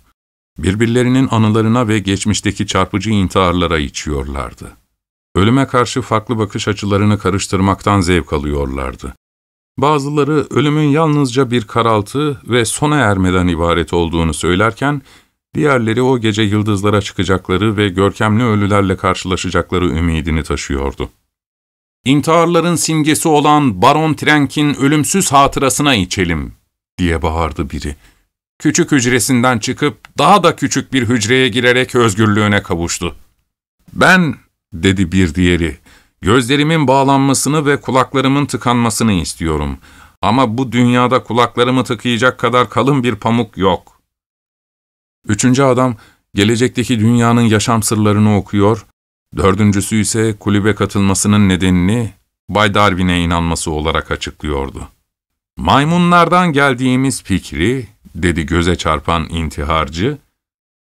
Birbirlerinin anılarına ve geçmişteki çarpıcı intiharlara içiyorlardı. Ölüme karşı farklı bakış açılarını karıştırmaktan zevk alıyorlardı. Bazıları ölümün yalnızca bir karaltı ve sona ermeden ibaret olduğunu söylerken, diğerleri o gece yıldızlara çıkacakları ve görkemli ölülerle karşılaşacakları ümidini taşıyordu. İntiharların simgesi olan Baron Trenk'in ölümsüz hatırasına içelim, diye bağırdı biri. Küçük hücresinden çıkıp daha da küçük bir hücreye girerek özgürlüğüne kavuştu. Ben, dedi bir diğeri, gözlerimin bağlanmasını ve kulaklarımın tıkanmasını istiyorum. Ama bu dünyada kulaklarımı tıkayacak kadar kalın bir pamuk yok. Üçüncü adam, gelecekteki dünyanın yaşam sırlarını okuyor, dördüncüsü ise kulübe katılmasının nedenini Bay Darwin'e inanması olarak açıklıyordu. Maymunlardan geldiğimiz fikri, dedi göze çarpan intiharcı,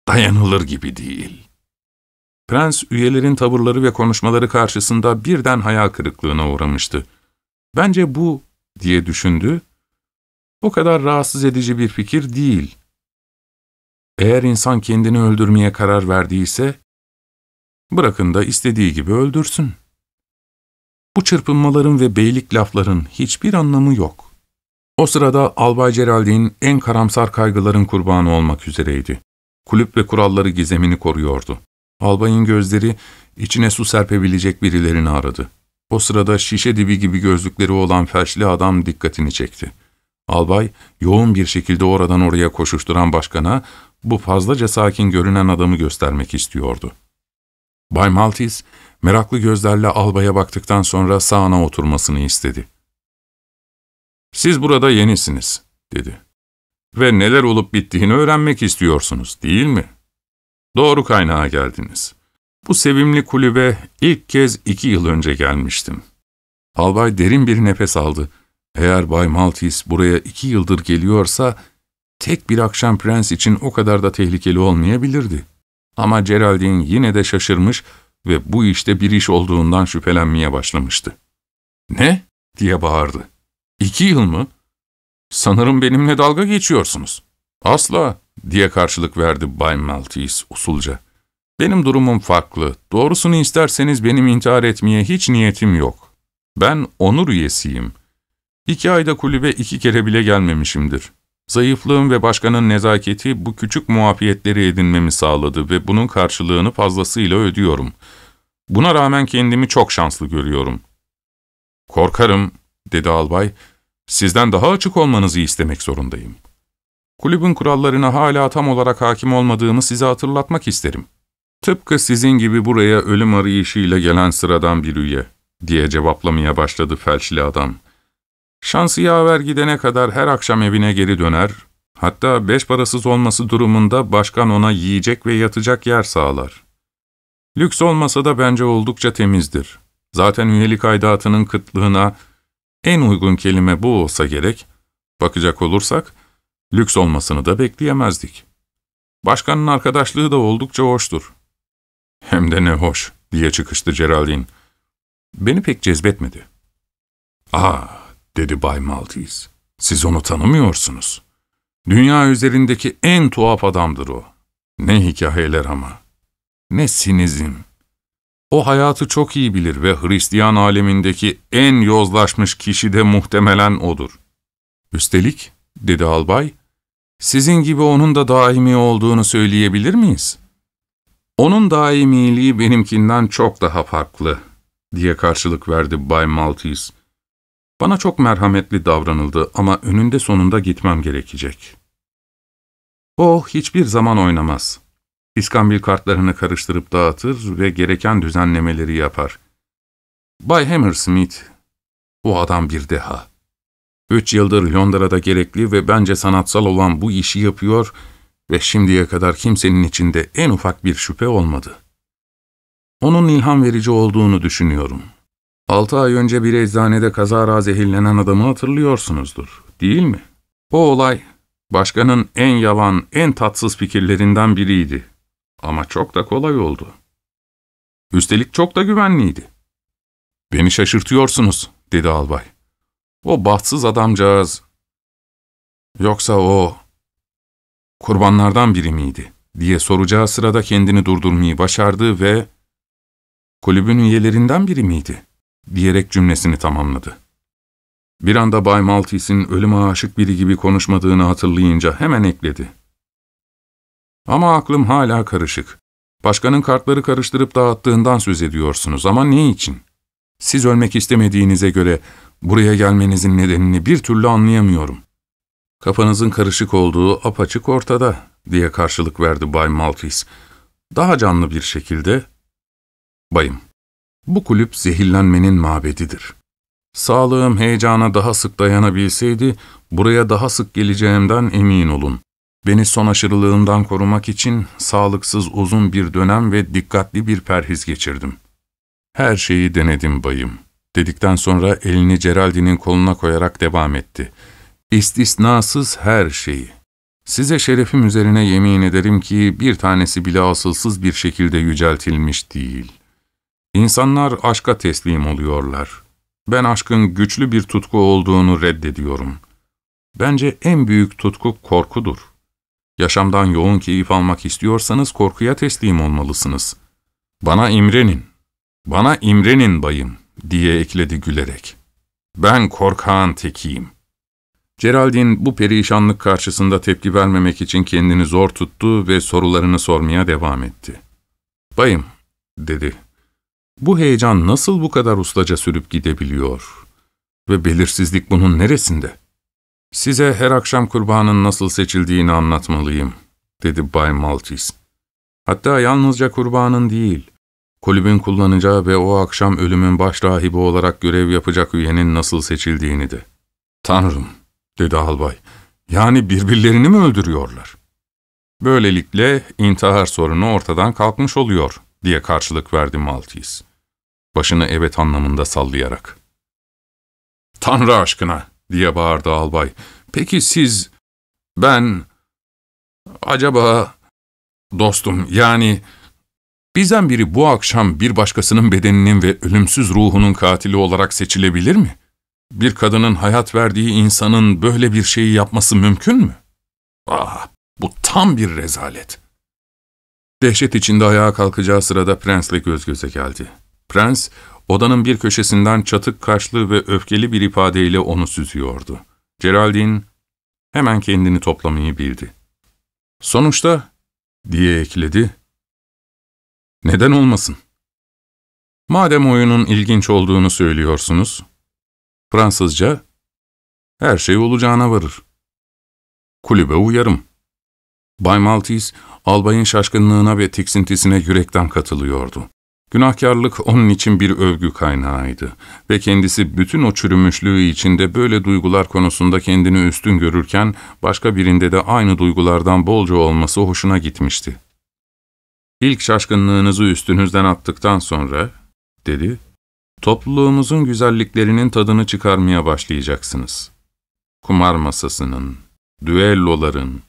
dayanılır gibi değil. Prens, üyelerin tavırları ve konuşmaları karşısında birden hayal kırıklığına uğramıştı. Bence bu, diye düşündü, o kadar rahatsız edici bir fikir değil. Eğer insan kendini öldürmeye karar verdiyse, bırakın da istediği gibi öldürsün. Bu çırpınmaların ve beylik lafların hiçbir anlamı yok. O sırada Albay Geraldine en karamsar kaygıların kurbanı olmak üzereydi. Kulüp ve kuralları gizemini koruyordu. Albayın gözleri içine su serpebilecek birilerini aradı. O sırada şişe dibi gibi gözlükleri olan felçli adam dikkatini çekti. Albay, yoğun bir şekilde oradan oraya koşuşturan başkana bu fazlaca sakin görünen adamı göstermek istiyordu. Bay Maltese, meraklı gözlerle albaya baktıktan sonra sağına oturmasını istedi. ''Siz burada yenisiniz.'' dedi. ''Ve neler olup bittiğini öğrenmek istiyorsunuz, değil mi? Doğru kaynağa geldiniz. Bu sevimli kulübe ilk kez iki yıl önce gelmiştim.'' Albay derin bir nefes aldı. Eğer Bay Maltese buraya iki yıldır geliyorsa, tek bir akşam prens için o kadar da tehlikeli olmayabilirdi. Ama Geraldine yine de şaşırmış ve bu işte bir iş olduğundan şüphelenmeye başlamıştı. ''Ne?'' diye bağırdı. İki yıl mı? Sanırım benimle dalga geçiyorsunuz. Asla, diye karşılık verdi Bay Maltese usulca. Benim durumum farklı. Doğrusunu isterseniz benim intihar etmeye hiç niyetim yok. Ben onur üyesiyim. İki ayda kulübe iki kere bile gelmemişimdir. Zayıflığım ve başkanın nezaketi bu küçük muafiyetleri edinmemi sağladı ve bunun karşılığını fazlasıyla ödüyorum. Buna rağmen kendimi çok şanslı görüyorum. Korkarım, dedi albay, sizden daha açık olmanızı istemek zorundayım. Kulübün kurallarına hala tam olarak hakim olmadığımı size hatırlatmak isterim. Tıpkı sizin gibi buraya ölüm arayışıyla gelen sıradan bir üye, diye cevaplamaya başladı felçli adam. Şansı yaver gidene kadar her akşam evine geri döner, hatta beş parasız olması durumunda başkan ona yiyecek ve yatacak yer sağlar. Lüks olmasa da bence oldukça temizdir. Zaten üyelik aidatının kıtlığına en uygun kelime bu olsa gerek, bakacak olursak, lüks olmasını da bekleyemezdik. Başkanın arkadaşlığı da oldukça hoştur. Hem de ne hoş, diye çıkıştı Geraldine. Beni pek cezbetmedi. Aa, dedi Bay Maltese. Siz onu tanımıyorsunuz. Dünya üzerindeki en tuhaf adamdır o. Ne hikayeler ama. Ne sinizm. O hayatı çok iyi bilir ve Hristiyan alemindeki en yozlaşmış kişi de muhtemelen odur. Üstelik, dedi albay, sizin gibi onun da daimi olduğunu söyleyebilir miyiz? Onun daimiliği benimkinden çok daha farklı, diye karşılık verdi Bay Maltese. Bana çok merhametli davranıldı ama önünde sonunda gitmem gerekecek. O hiçbir zaman oynamaz. İskambil kartlarını karıştırıp dağıtır ve gereken düzenlemeleri yapar. Bay Hammersmith, o adam bir deha. Üç yıldır Londra'da gerekli ve bence sanatsal olan bu işi yapıyor ve şimdiye kadar kimsenin içinde en ufak bir şüphe olmadı. Onun ilham verici olduğunu düşünüyorum. Altı ay önce bir eczanede kazara zehirlenen adamı hatırlıyorsunuzdur, değil mi? O olay, başkanın en yavan, en tatsız fikirlerinden biriydi. Ama çok da kolay oldu. Üstelik çok da güvenliydi. ''Beni şaşırtıyorsunuz.'' dedi albay. ''O bahtsız adamcağız... Yoksa o... kurbanlardan biri miydi?'' diye soracağı sırada kendini durdurmayı başardı ve... ''Kulübün üyelerinden biri miydi?'' Diyerek cümlesini tamamladı. Bir anda Bay Maltese'in ölüme aşık biri gibi konuşmadığını hatırlayınca hemen ekledi. Ama aklım hala karışık. Başkanın kartları karıştırıp dağıttığından söz ediyorsunuz ama ne için? Siz ölmek istemediğinize göre buraya gelmenizin nedenini bir türlü anlayamıyorum. Kafanızın karışık olduğu apaçık ortada, diye karşılık verdi Bay Maltese. Daha canlı bir şekilde, Bayım, bu kulüp zehirlenmenin mabedidir. Sağlığım heyecana daha sık dayanabilseydi, buraya daha sık geleceğimden emin olun. Beni son aşırılığından korumak için sağlıksız uzun bir dönem ve dikkatli bir perhiz geçirdim. Her şeyi denedim bayım, dedikten sonra elini Geraldine'in koluna koyarak devam etti. İstisnasız her şeyi. Size şerefim üzerine yemin ederim ki bir tanesi bile asılsız bir şekilde yüceltilmiş değil. İnsanlar aşka teslim oluyorlar. Ben aşkın güçlü bir tutku olduğunu reddediyorum. Bence en büyük tutku korkudur. Yaşamdan yoğun keyif almak istiyorsanız korkuya teslim olmalısınız. Bana imrenin, bana imrenin bayım, diye ekledi gülerek. Ben korkağın tekiyim. Geraldine bu perişanlık karşısında tepki vermemek için kendini zor tuttu ve sorularını sormaya devam etti. Bayım, dedi. Bu heyecan nasıl bu kadar ustaca sürüp gidebiliyor? Ve belirsizlik bunun neresinde? Size her akşam kurbanın nasıl seçildiğini anlatmalıyım, dedi Bay Maltese. Hatta yalnızca kurbanın değil, kulübün kullanacağı ve o akşam ölümün baş rahibi olarak görev yapacak üyenin nasıl seçildiğini de. Tanrım, dedi albay, yani birbirlerini mi öldürüyorlar? Böylelikle intihar sorunu ortadan kalkmış oluyor, diye karşılık verdi Maltese. Başını evet anlamında sallayarak. Tanrı aşkına, diye bağırdı albay. Peki siz, ben, acaba, dostum yani, bizden biri bu akşam bir başkasının bedeninin ve ölümsüz ruhunun katili olarak seçilebilir mi? Bir kadının hayat verdiği insanın böyle bir şeyi yapması mümkün mü? Ah, bu tam bir rezalet. Dehşet içinde ayağa kalkacağı sırada prensle göz göze geldi. Prens, odanın bir köşesinden çatık kaşlı ve öfkeli bir ifadeyle onu süzüyordu. Geraldine hemen kendini toplamayı bildi. Sonuçta, diye ekledi, neden olmasın? Madem oyunun ilginç olduğunu söylüyorsunuz, Fransızca, her şey olacağına varır. Kulübe uyarım. Bay Maltese, albayın şaşkınlığına ve tiksintisine yürekten katılıyordu. Günahkarlık onun için bir övgü kaynağıydı ve kendisi bütün o çürümüşlüğü içinde böyle duygular konusunda kendini üstün görürken başka birinde de aynı duygulardan bolca olması hoşuna gitmişti. İlk şaşkınlığınızı üstünüzden attıktan sonra, dedi, topluluğumuzun güzelliklerinin tadını çıkarmaya başlayacaksınız. Kumar masasının, düelloların,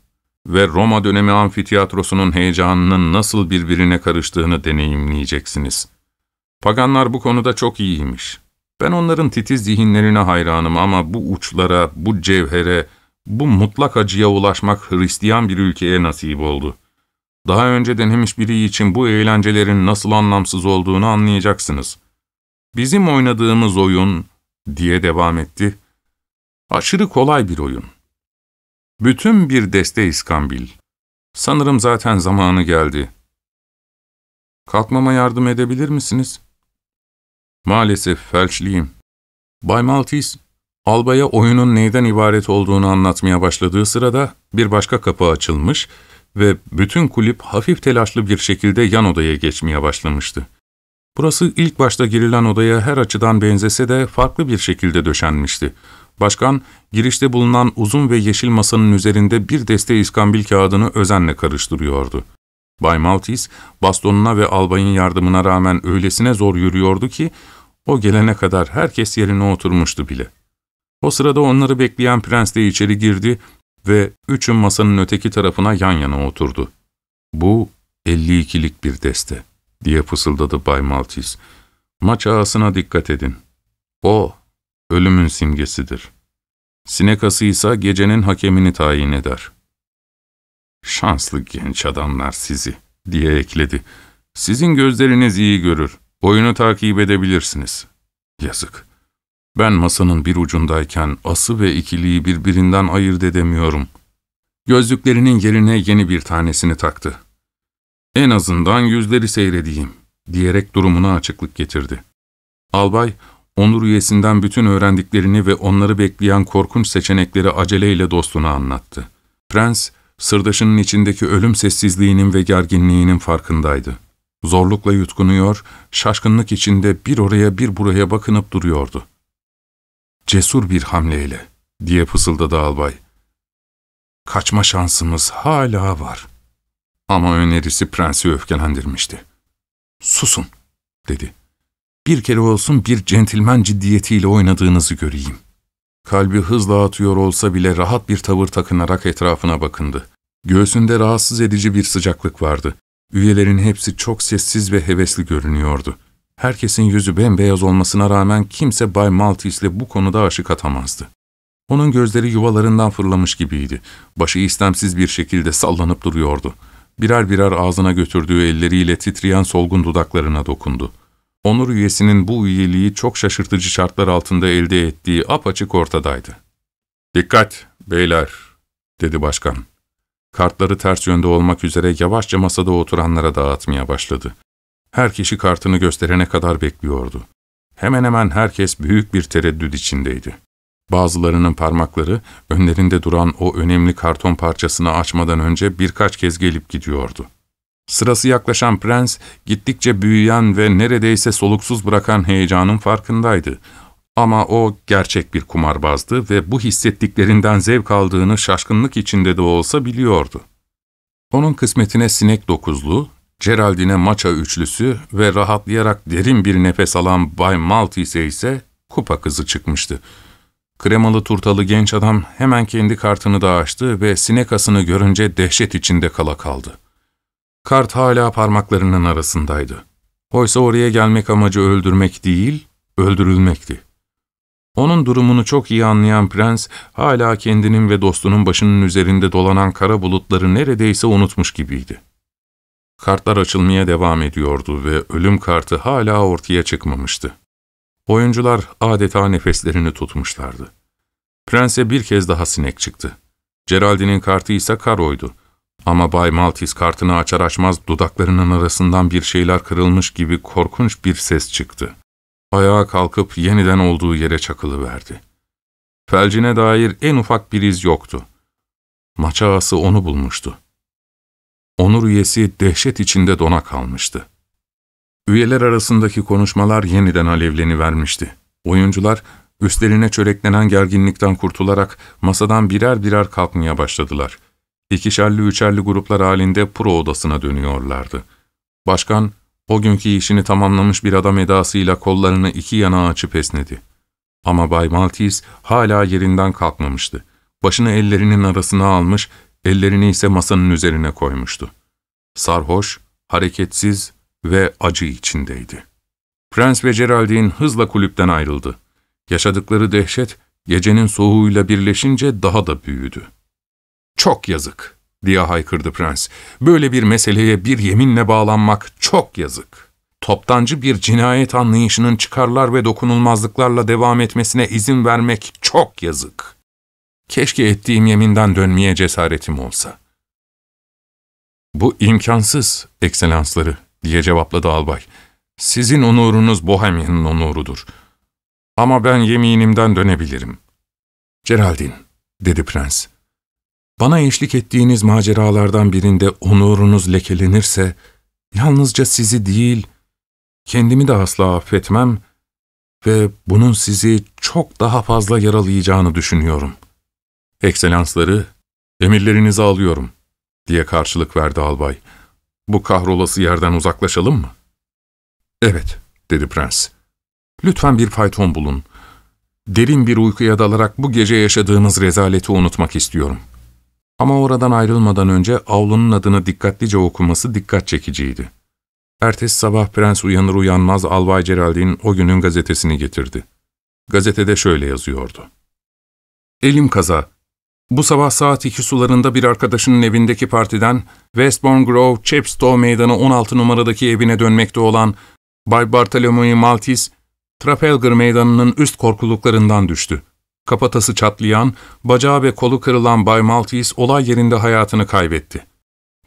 ve Roma dönemi amfiteyatrosunun heyecanının nasıl birbirine karıştığını deneyimleyeceksiniz. Paganlar bu konuda çok iyiymiş. Ben onların titiz zihinlerine hayranım ama bu uçlara, bu cevhere, bu mutlak acıya ulaşmak Hristiyan bir ülkeye nasip oldu. Daha önce denemiş biri için bu eğlencelerin nasıl anlamsız olduğunu anlayacaksınız. Bizim oynadığımız oyun, diye devam etti, aşırı kolay bir oyun. Bütün bir deste iskambil. Sanırım zaten zamanı geldi. Kalkmama yardım edebilir misiniz? Maalesef felçliyim. Bay Maltese, albaya oyunun neyden ibaret olduğunu anlatmaya başladığı sırada bir başka kapı açılmış ve bütün kulüp hafif telaşlı bir şekilde yan odaya geçmeye başlamıştı. Burası ilk başta girilen odaya her açıdan benzese de farklı bir şekilde döşenmişti. Başkan, girişte bulunan uzun ve yeşil masanın üzerinde bir deste iskambil kağıdını özenle karıştırıyordu. Bay Maltese, bastonuna ve albayın yardımına rağmen öylesine zor yürüyordu ki, o gelene kadar herkes yerine oturmuştu bile. O sırada onları bekleyen prens de içeri girdi ve üçün masanın öteki tarafına yan yana oturdu. ''Bu 52'lik bir deste.'' diye fısıldadı Bay Maltese. ''Maç ağasına dikkat edin. O ölümün simgesidir. Sinek ise gecenin hakemini tayin eder. Şanslı genç adamlar sizi, diye ekledi. Sizin gözleriniz iyi görür, oyunu takip edebilirsiniz. Yazık. Ben masanın bir ucundayken ası ve ikiliyi birbirinden ayırt edemiyorum. Gözlüklerinin yerine yeni bir tanesini taktı. En azından yüzleri seyredeyim, diyerek durumuna açıklık getirdi. Albay, onur üyesinden bütün öğrendiklerini ve onları bekleyen korkunç seçenekleri aceleyle dostuna anlattı. Prens, sırdaşının içindeki ölüm sessizliğinin ve gerginliğinin farkındaydı. Zorlukla yutkunuyor, şaşkınlık içinde bir oraya bir buraya bakınıp duruyordu. ''Cesur bir hamleyle.'' diye fısıldadı albay. ''Kaçma şansımız hala var.'' Ama önerisi prensi öfkelendirmişti. ''Susun.'' dedi. ''Bir kere olsun bir centilmen ciddiyetiyle oynadığınızı göreyim.'' Kalbi hızla atıyor olsa bile rahat bir tavır takınarak etrafına bakındı. Göğsünde rahatsız edici bir sıcaklık vardı. Üyelerin hepsi çok sessiz ve hevesli görünüyordu. Herkesin yüzü bembeyaz olmasına rağmen kimse Bay Maltese ile bu konuda aşık atamazdı. Onun gözleri yuvalarından fırlamış gibiydi. Başı istemsiz bir şekilde sallanıp duruyordu. Birer birer ağzına götürdüğü elleriyle titreyen solgun dudaklarına dokundu. Onur üyesinin bu üyeliği çok şaşırtıcı şartlar altında elde ettiği apaçık ortadaydı. ''Dikkat beyler!'' dedi başkan. Kartları ters yönde olmak üzere yavaşça masada oturanlara dağıtmaya başladı. Her kişi kartını gösterene kadar bekliyordu. Hemen hemen herkes büyük bir tereddüt içindeydi. Bazılarının parmakları önlerinde duran o önemli karton parçasını açmadan önce birkaç kez gelip gidiyordu. Sırası yaklaşan prens, gittikçe büyüyen ve neredeyse soluksuz bırakan heyecanın farkındaydı. Ama o gerçek bir kumarbazdı ve bu hissettiklerinden zevk aldığını şaşkınlık içinde de olsa biliyordu. Onun kısmetine sinek dokuzlu, Geraldine maça üçlüsü ve rahatlayarak derin bir nefes alan Bay Maltese ise kupa kızı çıkmıştı. Kremalı turtalı genç adam hemen kendi kartını da açtı ve sinekasını görünce dehşet içinde kala kaldı. Kart hala parmaklarının arasındaydı. Oysa oraya gelmek amacı öldürmek değil, öldürülmekti. Onun durumunu çok iyi anlayan prens, hala kendinin ve dostunun başının üzerinde dolanan kara bulutları neredeyse unutmuş gibiydi. Kartlar açılmaya devam ediyordu ve ölüm kartı hala ortaya çıkmamıştı. Oyuncular adeta nefeslerini tutmuşlardı. Prense bir kez daha sinek çıktı. Geraldine'in kartı ise karoydu. Ama Bay Maltese kartını açar açmaz dudaklarının arasından bir şeyler kırılmış gibi korkunç bir ses çıktı. Ayağa kalkıp yeniden olduğu yere çakılıverdi. Felcine dair en ufak bir iz yoktu. Maç ağası onu bulmuştu. Onur üyesi dehşet içinde dona kalmıştı. Üyeler arasındaki konuşmalar yeniden alevleni vermişti. Oyuncular üstlerine çöreklenen gerginlikten kurtularak masadan birer birer kalkmaya başladılar. İkişerli üçerli gruplar halinde pro odasına dönüyorlardı. Başkan, o günkü işini tamamlamış bir adam edasıyla kollarını iki yana açıp esnedi. Ama Bay Maltese hala yerinden kalkmamıştı. Başını ellerinin arasına almış, ellerini ise masanın üzerine koymuştu. Sarhoş, hareketsiz ve acı içindeydi. Prens ve Geraldine hızla kulüpten ayrıldı. Yaşadıkları dehşet, gecenin soğuğuyla birleşince daha da büyüdü. ''Çok yazık!'' diye haykırdı prens. ''Böyle bir meseleye bir yeminle bağlanmak çok yazık. Toptancı bir cinayet anlayışının çıkarlar ve dokunulmazlıklarla devam etmesine izin vermek çok yazık. Keşke ettiğim yeminden dönmeye cesaretim olsa.'' ''Bu imkansız, ekselansları.'' diye cevapladı albay. ''Sizin onurunuz Bohemya'nın onurudur. Ama ben yeminimden dönebilirim.'' ''Geraldine'' dedi prens. ''Bana eşlik ettiğiniz maceralardan birinde onurunuz lekelenirse, yalnızca sizi değil, kendimi de asla affetmem ve bunun sizi çok daha fazla yaralayacağını düşünüyorum. Ekselansları, emirlerinizi alıyorum.'' diye karşılık verdi albay. Bu kahrolası yerden uzaklaşalım mı? Evet, dedi prens. Lütfen bir fayton bulun. Derin bir uykuya dalarak bu gece yaşadığımız rezaleti unutmak istiyorum. Ama oradan ayrılmadan önce avlunun adını dikkatlice okuması dikkat çekiciydi. Ertesi sabah prens uyanır uyanmaz Albay Geraldine o günün gazetesini getirdi. Gazetede şöyle yazıyordu. Elim kaza, bu sabah saat iki sularında bir arkadaşının evindeki partiden Westbourne Grove, Chepstow Meydanı 16 numaradaki evine dönmekte olan Bay Bartholomew Maltese, Trafalgar Meydanı'nın üst korkuluklarından düştü. Kafatası çatlayan, bacağı ve kolu kırılan Bay Maltese olay yerinde hayatını kaybetti.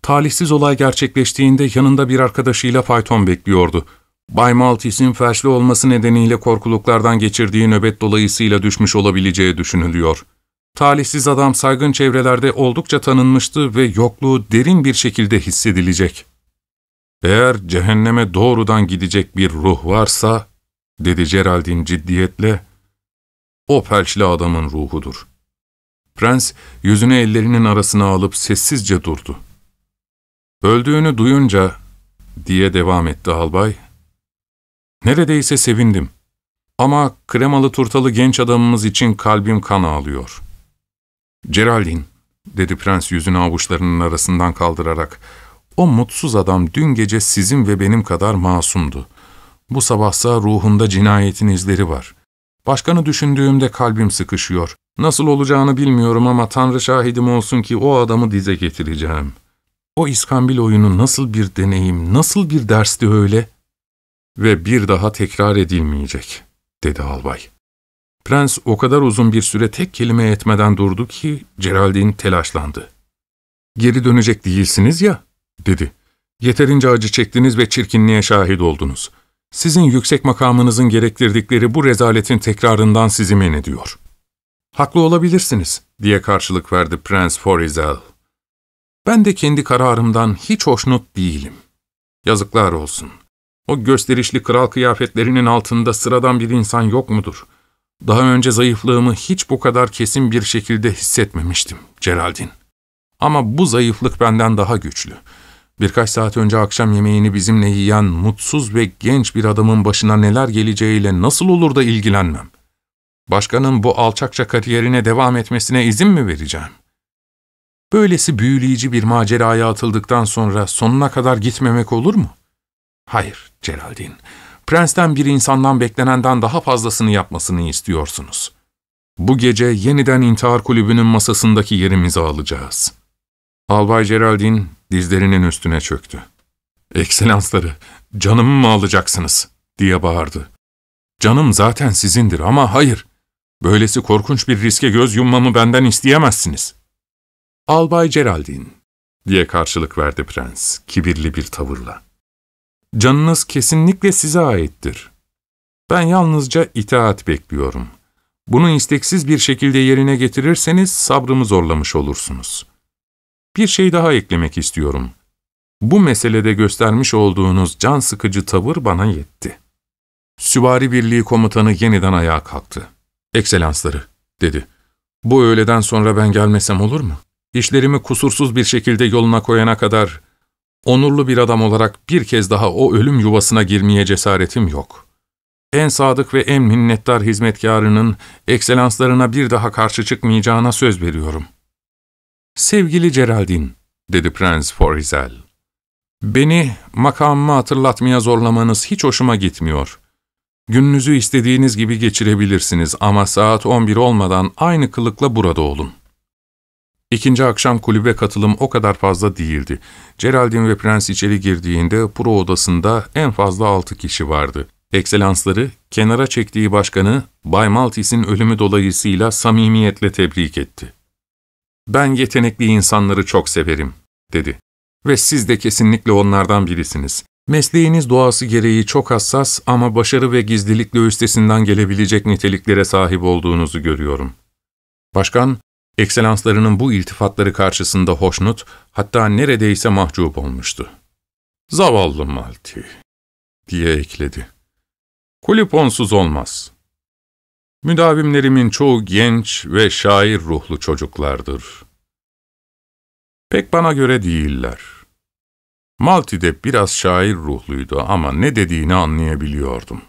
Talihsiz olay gerçekleştiğinde yanında bir arkadaşıyla fayton bekliyordu. Bay Maltes'in felçli olması nedeniyle korkuluklardan geçirdiği nöbet dolayısıyla düşmüş olabileceği düşünülüyor. Talihsiz adam saygın çevrelerde oldukça tanınmıştı ve yokluğu derin bir şekilde hissedilecek. Eğer cehenneme doğrudan gidecek bir ruh varsa, dedi Geraldine ciddiyetle, o felçli adamın ruhudur. Prens yüzünü ellerinin arasına alıp sessizce durdu. Öldüğünü duyunca, diye devam etti albay, neredeyse sevindim. Ama kremalı turtalı genç adamımız için kalbim kan ağlıyor. Geraldine, dedi prens yüzünü avuçlarının arasından kaldırarak, o mutsuz adam dün gece sizin ve benim kadar masumdu. Bu sabahsa ruhunda cinayetin izleri var. Başkanı düşündüğümde kalbim sıkışıyor. Nasıl olacağını bilmiyorum ama Tanrı şahidim olsun ki o adamı dize getireceğim. O iskambil oyunu nasıl bir deneyim, nasıl bir dersti öyle? Ve bir daha tekrar edilmeyecek, dedi albay. Prens o kadar uzun bir süre tek kelime etmeden durdu ki Geraldine telaşlandı. Geri dönecek değilsiniz ya, dedi. Yeterince acı çektiniz ve çirkinliğe şahit oldunuz. Sizin yüksek makamınızın gerektirdikleri bu rezaletin tekrarından sizi men ediyor. Haklı olabilirsiniz, diye karşılık verdi Prens Florizel. Ben de kendi kararımdan hiç hoşnut değilim. Yazıklar olsun. O gösterişli kral kıyafetlerinin altında sıradan bir insan yok mudur? Daha önce zayıflığımı hiç bu kadar kesin bir şekilde hissetmemiştim, Geraldine. Ama bu zayıflık benden daha güçlü. Birkaç saat önce akşam yemeğini bizimle yiyen mutsuz ve genç bir adamın başına neler geleceğiyle nasıl olur da ilgilenmem? Başkanın bu alçakça kariyerine devam etmesine izin mi vereceğim? Böylesi büyüleyici bir maceraya atıldıktan sonra sonuna kadar gitmemek olur mu? Hayır, Geraldine. Prensten bir insandan beklenenden daha fazlasını yapmasını istiyorsunuz. Bu gece yeniden intihar kulübünün masasındaki yerimizi alacağız. Albay Geraldine dizlerinin üstüne çöktü. ''Ekselansları, canımı mı alacaksınız?'' diye bağırdı. ''Canım zaten sizindir ama hayır. Böylesi korkunç bir riske göz yummamı benden isteyemezsiniz.'' ''Albay Geraldine'' diye karşılık verdi prens, kibirli bir tavırla. ''Canınız kesinlikle size aittir. Ben yalnızca itaat bekliyorum. Bunu isteksiz bir şekilde yerine getirirseniz sabrımı zorlamış olursunuz.'' Bir şey daha eklemek istiyorum. Bu meselede göstermiş olduğunuz can sıkıcı tavır bana yetti. Süvari Birliği komutanı yeniden ayağa kalktı. Ekselansları, dedi. Bu öğleden sonra ben gelmesem olur mu? İşlerimi kusursuz bir şekilde yoluna koyana kadar, onurlu bir adam olarak bir kez daha o ölüm yuvasına girmeye cesaretim yok. En sadık ve en minnettar hizmetkarının ekselanslarına bir daha karşı çıkmayacağına söz veriyorum.'' ''Sevgili Geraldine'' dedi Prens Florizel. ''Beni makamımı hatırlatmaya zorlamanız hiç hoşuma gitmiyor. Gününüzü istediğiniz gibi geçirebilirsiniz ama saat 11 olmadan aynı kılıkla burada olun.'' İkinci akşam kulübe katılım o kadar fazla değildi. Geraldine ve Prens içeri girdiğinde pro odasında en fazla altı kişi vardı. Ekselansları, kenara çektiği başkanı Bay Maltes'in ölümü dolayısıyla samimiyetle tebrik etti. ''Ben yetenekli insanları çok severim.'' dedi. ''Ve siz de kesinlikle onlardan birisiniz. Mesleğiniz doğası gereği çok hassas ama başarı ve gizlilikle üstesinden gelebilecek niteliklere sahip olduğunuzu görüyorum.'' Başkan, ekselanslarının bu iltifatları karşısında hoşnut, hatta neredeyse mahcup olmuştu. ''Zavallı Malti'' diye ekledi. ''Kulüp onsuz olmaz.'' Müdavimlerimin çoğu genç ve şair ruhlu çocuklardır. Pek bana göre değiller. Malti de biraz şair ruhluydu ama ne dediğini anlayabiliyordum.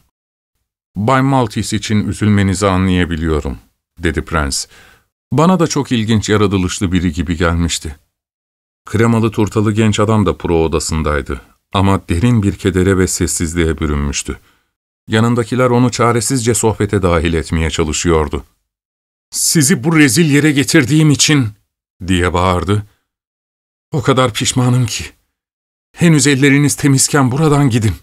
Bay Maltis için üzülmenizi anlayabiliyorum, dedi prens. Bana da çok ilginç yaratılışlı biri gibi gelmişti. Kremalı turtalı genç adam da pro odasındaydı ama derin bir kedere ve sessizliğe bürünmüştü. Yanındakiler onu çaresizce sohbete dahil etmeye çalışıyordu. ''Sizi bu rezil yere getirdiğim için'' diye bağırdı. ''O kadar pişmanım ki. Henüz elleriniz temizken buradan gidin.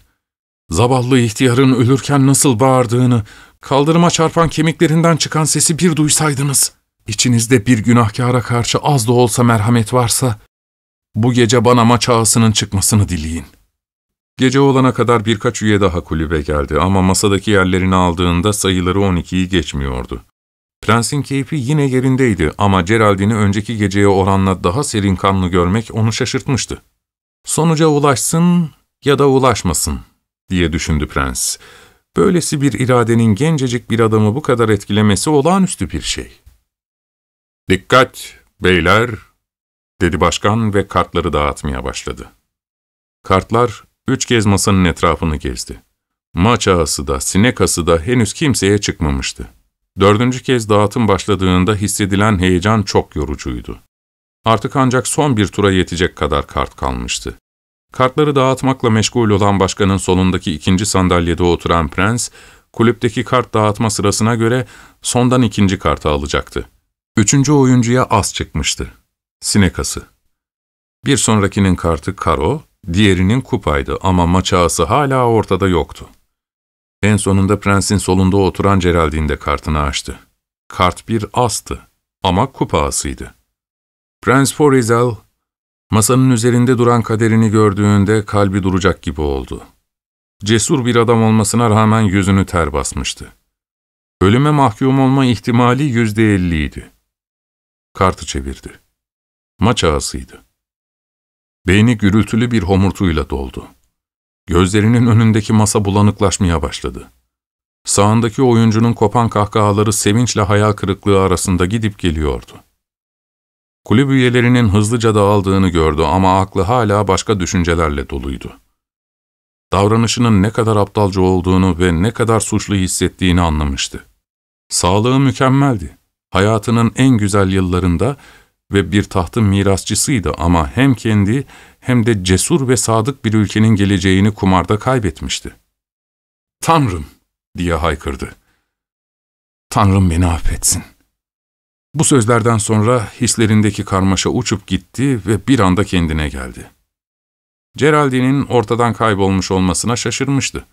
Zavallı ihtiyarın ölürken nasıl bağırdığını, kaldırıma çarpan kemiklerinden çıkan sesi bir duysaydınız. İçinizde bir günahkara karşı az da olsa merhamet varsa, bu gece bana maç ağasının çıkmasını dileyin.'' Gece olana kadar birkaç üye daha kulübe geldi ama masadaki yerlerini aldığında sayıları 12'yi geçmiyordu. Prensin keyfi yine yerindeydi ama Geraldine'i önceki geceye oranla daha serin kanlı görmek onu şaşırtmıştı. Sonuca ulaşsın ya da ulaşmasın diye düşündü prens. Böylesi bir iradenin gencecik bir adamı bu kadar etkilemesi olağanüstü bir şey. ''Dikkat beyler!'' dedi başkan ve kartları dağıtmaya başladı. Kartlar üç kez masanın etrafını gezdi. Maç ağası da, sinekası da henüz kimseye çıkmamıştı. Dördüncü kez dağıtım başladığında hissedilen heyecan çok yorucuydu. Artık ancak son bir tura yetecek kadar kart kalmıştı. Kartları dağıtmakla meşgul olan başkanın solundaki ikinci sandalyede oturan prens, kulüpteki kart dağıtma sırasına göre sondan ikinci kartı alacaktı. Üçüncü oyuncuya az çıkmıştı. Sinekası. Bir sonrakinin kartı karo, diğerinin kupaydı ama maç ağası hala ortada yoktu. En sonunda prensin solunda oturan Geraldine de kartını açtı. Kart bir astı ama kupa asıydı. Prens Florizel, masanın üzerinde duran kaderini gördüğünde kalbi duracak gibi oldu. Cesur bir adam olmasına rağmen yüzünü ter basmıştı. Ölüme mahkum olma ihtimali yüzde elliydi. Kartı çevirdi. Maç ağasıydı. Beyni gürültülü bir homurtuyla doldu. Gözlerinin önündeki masa bulanıklaşmaya başladı. Sağındaki oyuncunun kopan kahkahaları sevinçle hayal kırıklığı arasında gidip geliyordu. Kulüp üyelerinin hızlıca dağıldığını gördü ama aklı hala başka düşüncelerle doluydu. Davranışının ne kadar aptalca olduğunu ve ne kadar suçlu hissettiğini anlamıştı. Sağlığı mükemmeldi. Hayatının en güzel yıllarında ve bir tahtın mirasçısıydı ama hem kendi hem de cesur ve sadık bir ülkenin geleceğini kumarda kaybetmişti. ''Tanrım!'' diye haykırdı. ''Tanrım beni affetsin.'' Bu sözlerden sonra hislerindeki karmaşa uçup gitti ve bir anda kendine geldi. Geraldine'in ortadan kaybolmuş olmasına şaşırmıştı.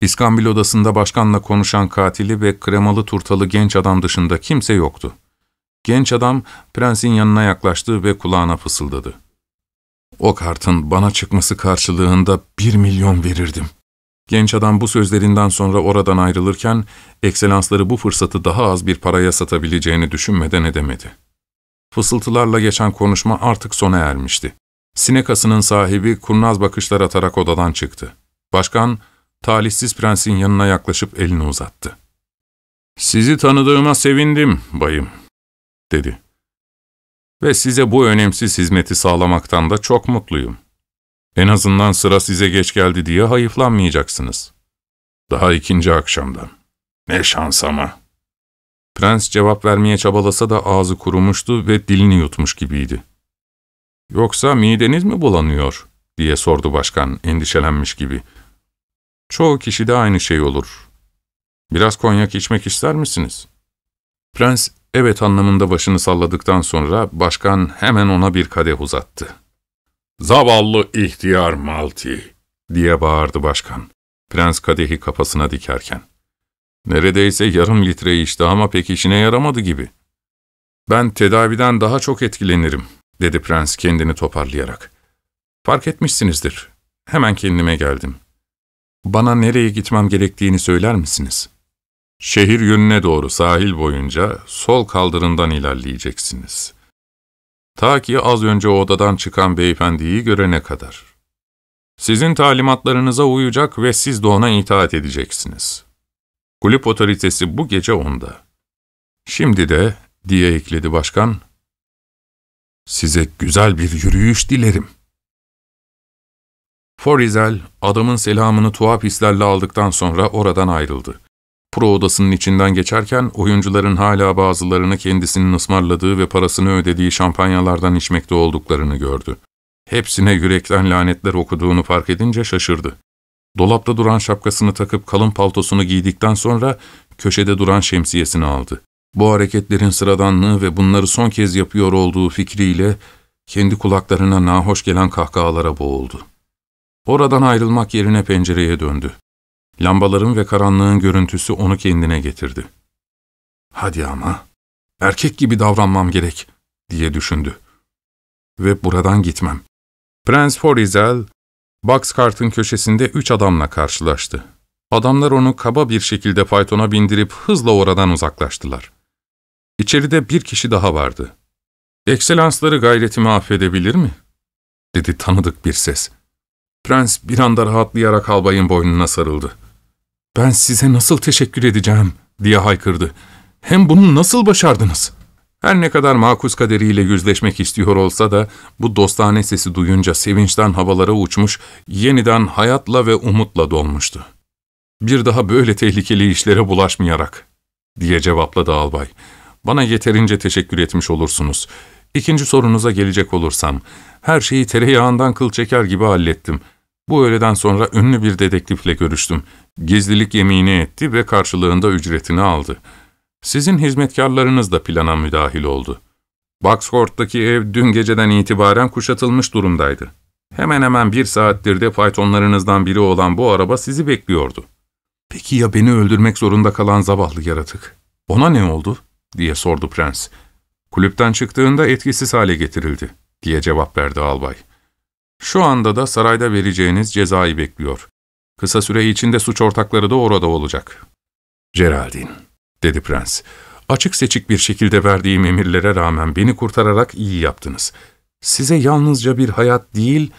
İskambil odasında başkanla konuşan katili ve kremalı turtalı genç adam dışında kimse yoktu. Genç adam prensin yanına yaklaştı ve kulağına fısıldadı. O kartın bana çıkması karşılığında bir milyon verirdim. Genç adam bu sözlerinden sonra oradan ayrılırken, ekselansları bu fırsatı daha az bir paraya satabileceğini düşünmeden edemedi. Fısıltılarla geçen konuşma artık sona ermişti. Sinekasının sahibi kurnaz bakışlar atarak odadan çıktı. Başkan, talihsiz prensin yanına yaklaşıp elini uzattı. ''Sizi tanıdığıma sevindim bayım.'' Dedi. ''Ve size bu önemsiz hizmeti sağlamaktan da çok mutluyum. En azından sıra size geç geldi diye hayıflanmayacaksınız. Daha ikinci akşamdan. Ne şans ama.'' Prens cevap vermeye çabalasa da ağzı kurumuştu ve dilini yutmuş gibiydi. ''Yoksa mideniz mi bulanıyor?'' diye sordu başkan endişelenmiş gibi. ''Çoğu kişide aynı şey olur. Biraz konyak içmek ister misiniz?'' Prens evet anlamında başını salladıktan sonra başkan hemen ona bir kadeh uzattı. ''Zavallı ihtiyar Malti!'' diye bağırdı başkan. Prens kadehi kafasına dikerken. Neredeyse yarım litre içti ama pek işine yaramadı gibi. ''Ben tedaviden daha çok etkilenirim.'' dedi prens kendini toparlayarak. ''Fark etmişsinizdir. Hemen kendime geldim. Bana nereye gitmem gerektiğini söyler misiniz?'' Şehir yönüne doğru sahil boyunca sol kaldırımdan ilerleyeceksiniz. Ta ki az önce odadan çıkan beyefendiyi görene kadar. Sizin talimatlarınıza uyacak ve siz de ona itaat edeceksiniz. Kulüp otoritesi bu gece onda. Şimdi de, diye ekledi başkan, size güzel bir yürüyüş dilerim. Forizel, adamın selamını tuhaf hislerle aldıktan sonra oradan ayrıldı. Pro odasının içinden geçerken oyuncuların hala bazılarını kendisinin ısmarladığı ve parasını ödediği şampanyalardan içmekte olduklarını gördü. Hepsine yürekten lanetler okuduğunu fark edince şaşırdı. Dolapta duran şapkasını takıp kalın paltosunu giydikten sonra köşede duran şemsiyesini aldı. Bu hareketlerin sıradanlığı ve bunları son kez yapıyor olduğu fikriyle kendi kulaklarına nahoş gelen kahkahalara boğuldu. Oradan ayrılmak yerine pencereye döndü. Lambaların ve karanlığın görüntüsü onu kendine getirdi. ''Hadi ama, erkek gibi davranmam gerek.'' diye düşündü. ''Ve buradan gitmem.'' Prens Florizel, Boxcart'ın köşesinde üç adamla karşılaştı. Adamlar onu kaba bir şekilde faytona bindirip hızla oradan uzaklaştılar. İçeride bir kişi daha vardı. ''Ekselansları gayretimi affedebilir mi?'' dedi tanıdık bir ses. Prens bir anda rahatlayarak albayın boynuna sarıldı. ''Ben size nasıl teşekkür edeceğim?'' diye haykırdı. ''Hem bunu nasıl başardınız?'' Her ne kadar makus kaderiyle yüzleşmek istiyor olsa da bu dostane sesi duyunca sevinçten havalara uçmuş, yeniden hayatla ve umutla dolmuştu. ''Bir daha böyle tehlikeli işlere bulaşmayarak.'' diye cevapladı albay. ''Bana yeterince teşekkür etmiş olursunuz. İkinci sorunuza gelecek olursam, her şeyi tereyağından kıl çeker gibi hallettim. Bu öğleden sonra ünlü bir dedektifle görüştüm. Gizlilik yemini etti ve karşılığında ücretini aldı. Sizin hizmetkarlarınız da plana müdahil oldu. Boxcourt'taki ev dün geceden itibaren kuşatılmış durumdaydı. Hemen hemen bir saattir de faytonlarınızdan biri olan bu araba sizi bekliyordu. Peki ya beni öldürmek zorunda kalan zavallı yaratık? Ona ne oldu? diye sordu prens. Kulüpten çıktığında etkisiz hale getirildi, diye cevap verdi albay. Şu anda da sarayda vereceğiniz cezayı bekliyor. Kısa süre içinde suç ortakları da orada olacak. Geraldine, dedi prens. Açık seçik bir şekilde verdiğim emirlere rağmen beni kurtararak iyi yaptınız. Size yalnızca bir hayat değil,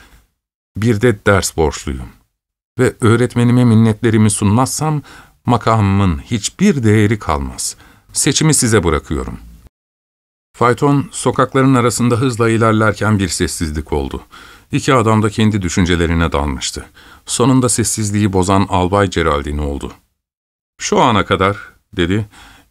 bir de ders borçluyum. Ve öğretmenime minnetlerimi sunmazsam, makamımın hiçbir değeri kalmaz. Seçimi size bırakıyorum.'' Fayton, sokakların arasında hızla ilerlerken bir sessizlik oldu. İki adam da kendi düşüncelerine dalmıştı. Sonunda sessizliği bozan Albay Geraldine oldu. ''Şu ana kadar'' dedi,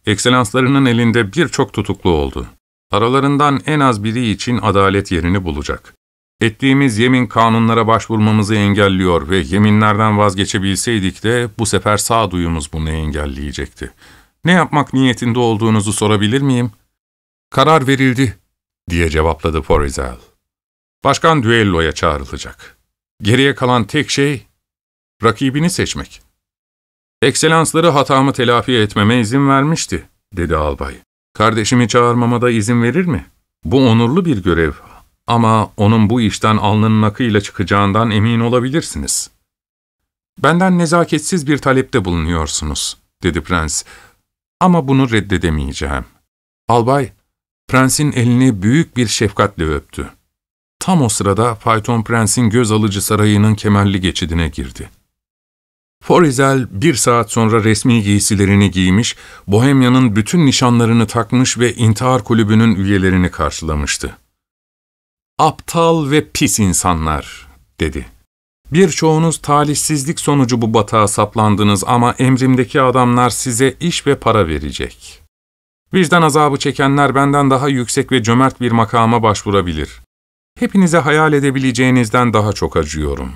''ekselanslarının elinde birçok tutuklu oldu. Aralarından en az biri için adalet yerini bulacak. Ettiğimiz yemin kanunlara başvurmamızı engelliyor ve yeminlerden vazgeçebilseydik de bu sefer sağduyumuz bunu engelleyecekti. Ne yapmak niyetinde olduğunuzu sorabilir miyim?'' Karar verildi, diye cevapladı Florizel. Başkan düelloya çağrılacak. Geriye kalan tek şey, rakibini seçmek. Ekselansları hatamı telafi etmeme izin vermişti, dedi albay. Kardeşimi çağırmama da izin verir mi? Bu onurlu bir görev ama onun bu işten alnının akıyla çıkacağından emin olabilirsiniz. Benden nezaketsiz bir talepte bulunuyorsunuz, dedi prens. Ama bunu reddedemeyeceğim. Albay, Prensin elini büyük bir şefkatle öptü. Tam o sırada fayton prensin göz alıcı sarayının kemerli geçidine girdi. Florizel bir saat sonra resmi giysilerini giymiş, Bohemya'nın bütün nişanlarını takmış ve intihar kulübünün üyelerini karşılamıştı. ''Aptal ve pis insanlar'' dedi. ''Birçoğunuz talihsizlik sonucu bu batağa saplandınız ama emrimdeki adamlar size iş ve para verecek.'' Vicdan azabı çekenler benden daha yüksek ve cömert bir makama başvurabilir. Hepinize hayal edebileceğinizden daha çok acıyorum.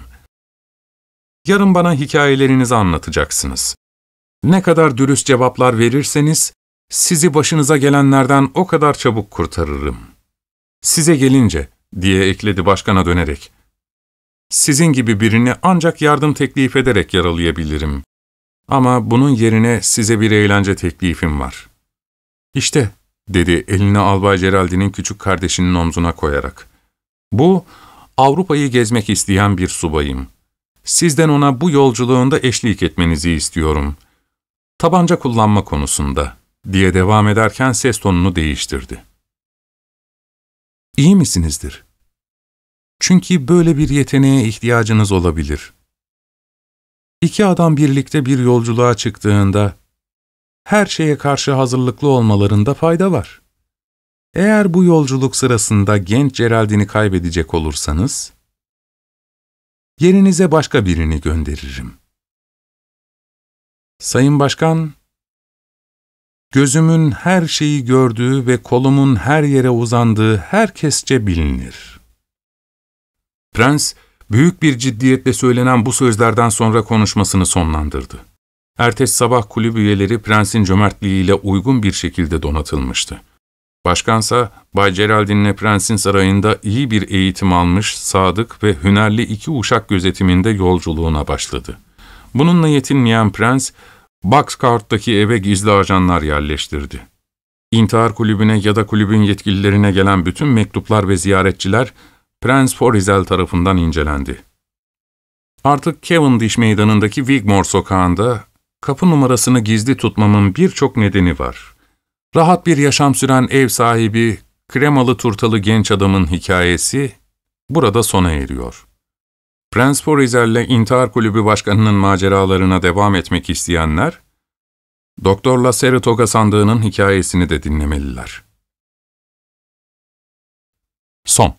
Yarın bana hikayelerinizi anlatacaksınız. Ne kadar dürüst cevaplar verirseniz, sizi başınıza gelenlerden o kadar çabuk kurtarırım. Size gelince, diye ekledi başkana dönerek, sizin gibi birini ancak yardım teklif ederek yaralayabilirim. Ama bunun yerine size bir eğlence teklifim var.'' ''İşte'' dedi elini Albay Geraldine'in küçük kardeşinin omzuna koyarak. ''Bu, Avrupa'yı gezmek isteyen bir subayım. Sizden ona bu yolculuğunda eşlik etmenizi istiyorum. Tabanca kullanma konusunda.'' diye devam ederken ses tonunu değiştirdi. ''İyi misinizdir? Çünkü böyle bir yeteneğe ihtiyacınız olabilir.'' İki adam birlikte bir yolculuğa çıktığında her şeye karşı hazırlıklı olmalarında fayda var. Eğer bu yolculuk sırasında genç Geraldin'i kaybedecek olursanız, yerinize başka birini gönderirim. Sayın Başkan, gözümün her şeyi gördüğü ve kolumun her yere uzandığı herkesçe bilinir. Prens, büyük bir ciddiyetle söylenen bu sözlerden sonra konuşmasını sonlandırdı. Ertesi sabah kulüp üyeleri prensin cömertliğiyle uygun bir şekilde donatılmıştı. Başkansa Bay Geraldin'le prensin sarayında iyi bir eğitim almış, sadık ve hünerli iki uşak gözetiminde yolculuğuna başladı. Bununla yetinmeyen prens, Boxcart'taki eve gizli ajanlar yerleştirdi. İntihar kulübüne ya da kulübün yetkililerine gelen bütün mektuplar ve ziyaretçiler Prens Florizel tarafından incelendi. Artık Cavendish meydanındaki Wigmore sokağında kapı numarasını gizli tutmamın birçok nedeni var. Rahat bir yaşam süren ev sahibi, kremalı turtalı genç adamın hikayesi burada sona eriyor. Prens Forizel'le intihar kulübü başkanının maceralarına devam etmek isteyenler, Doktorla Saratoga sandığının hikayesini de dinlemeliler. Son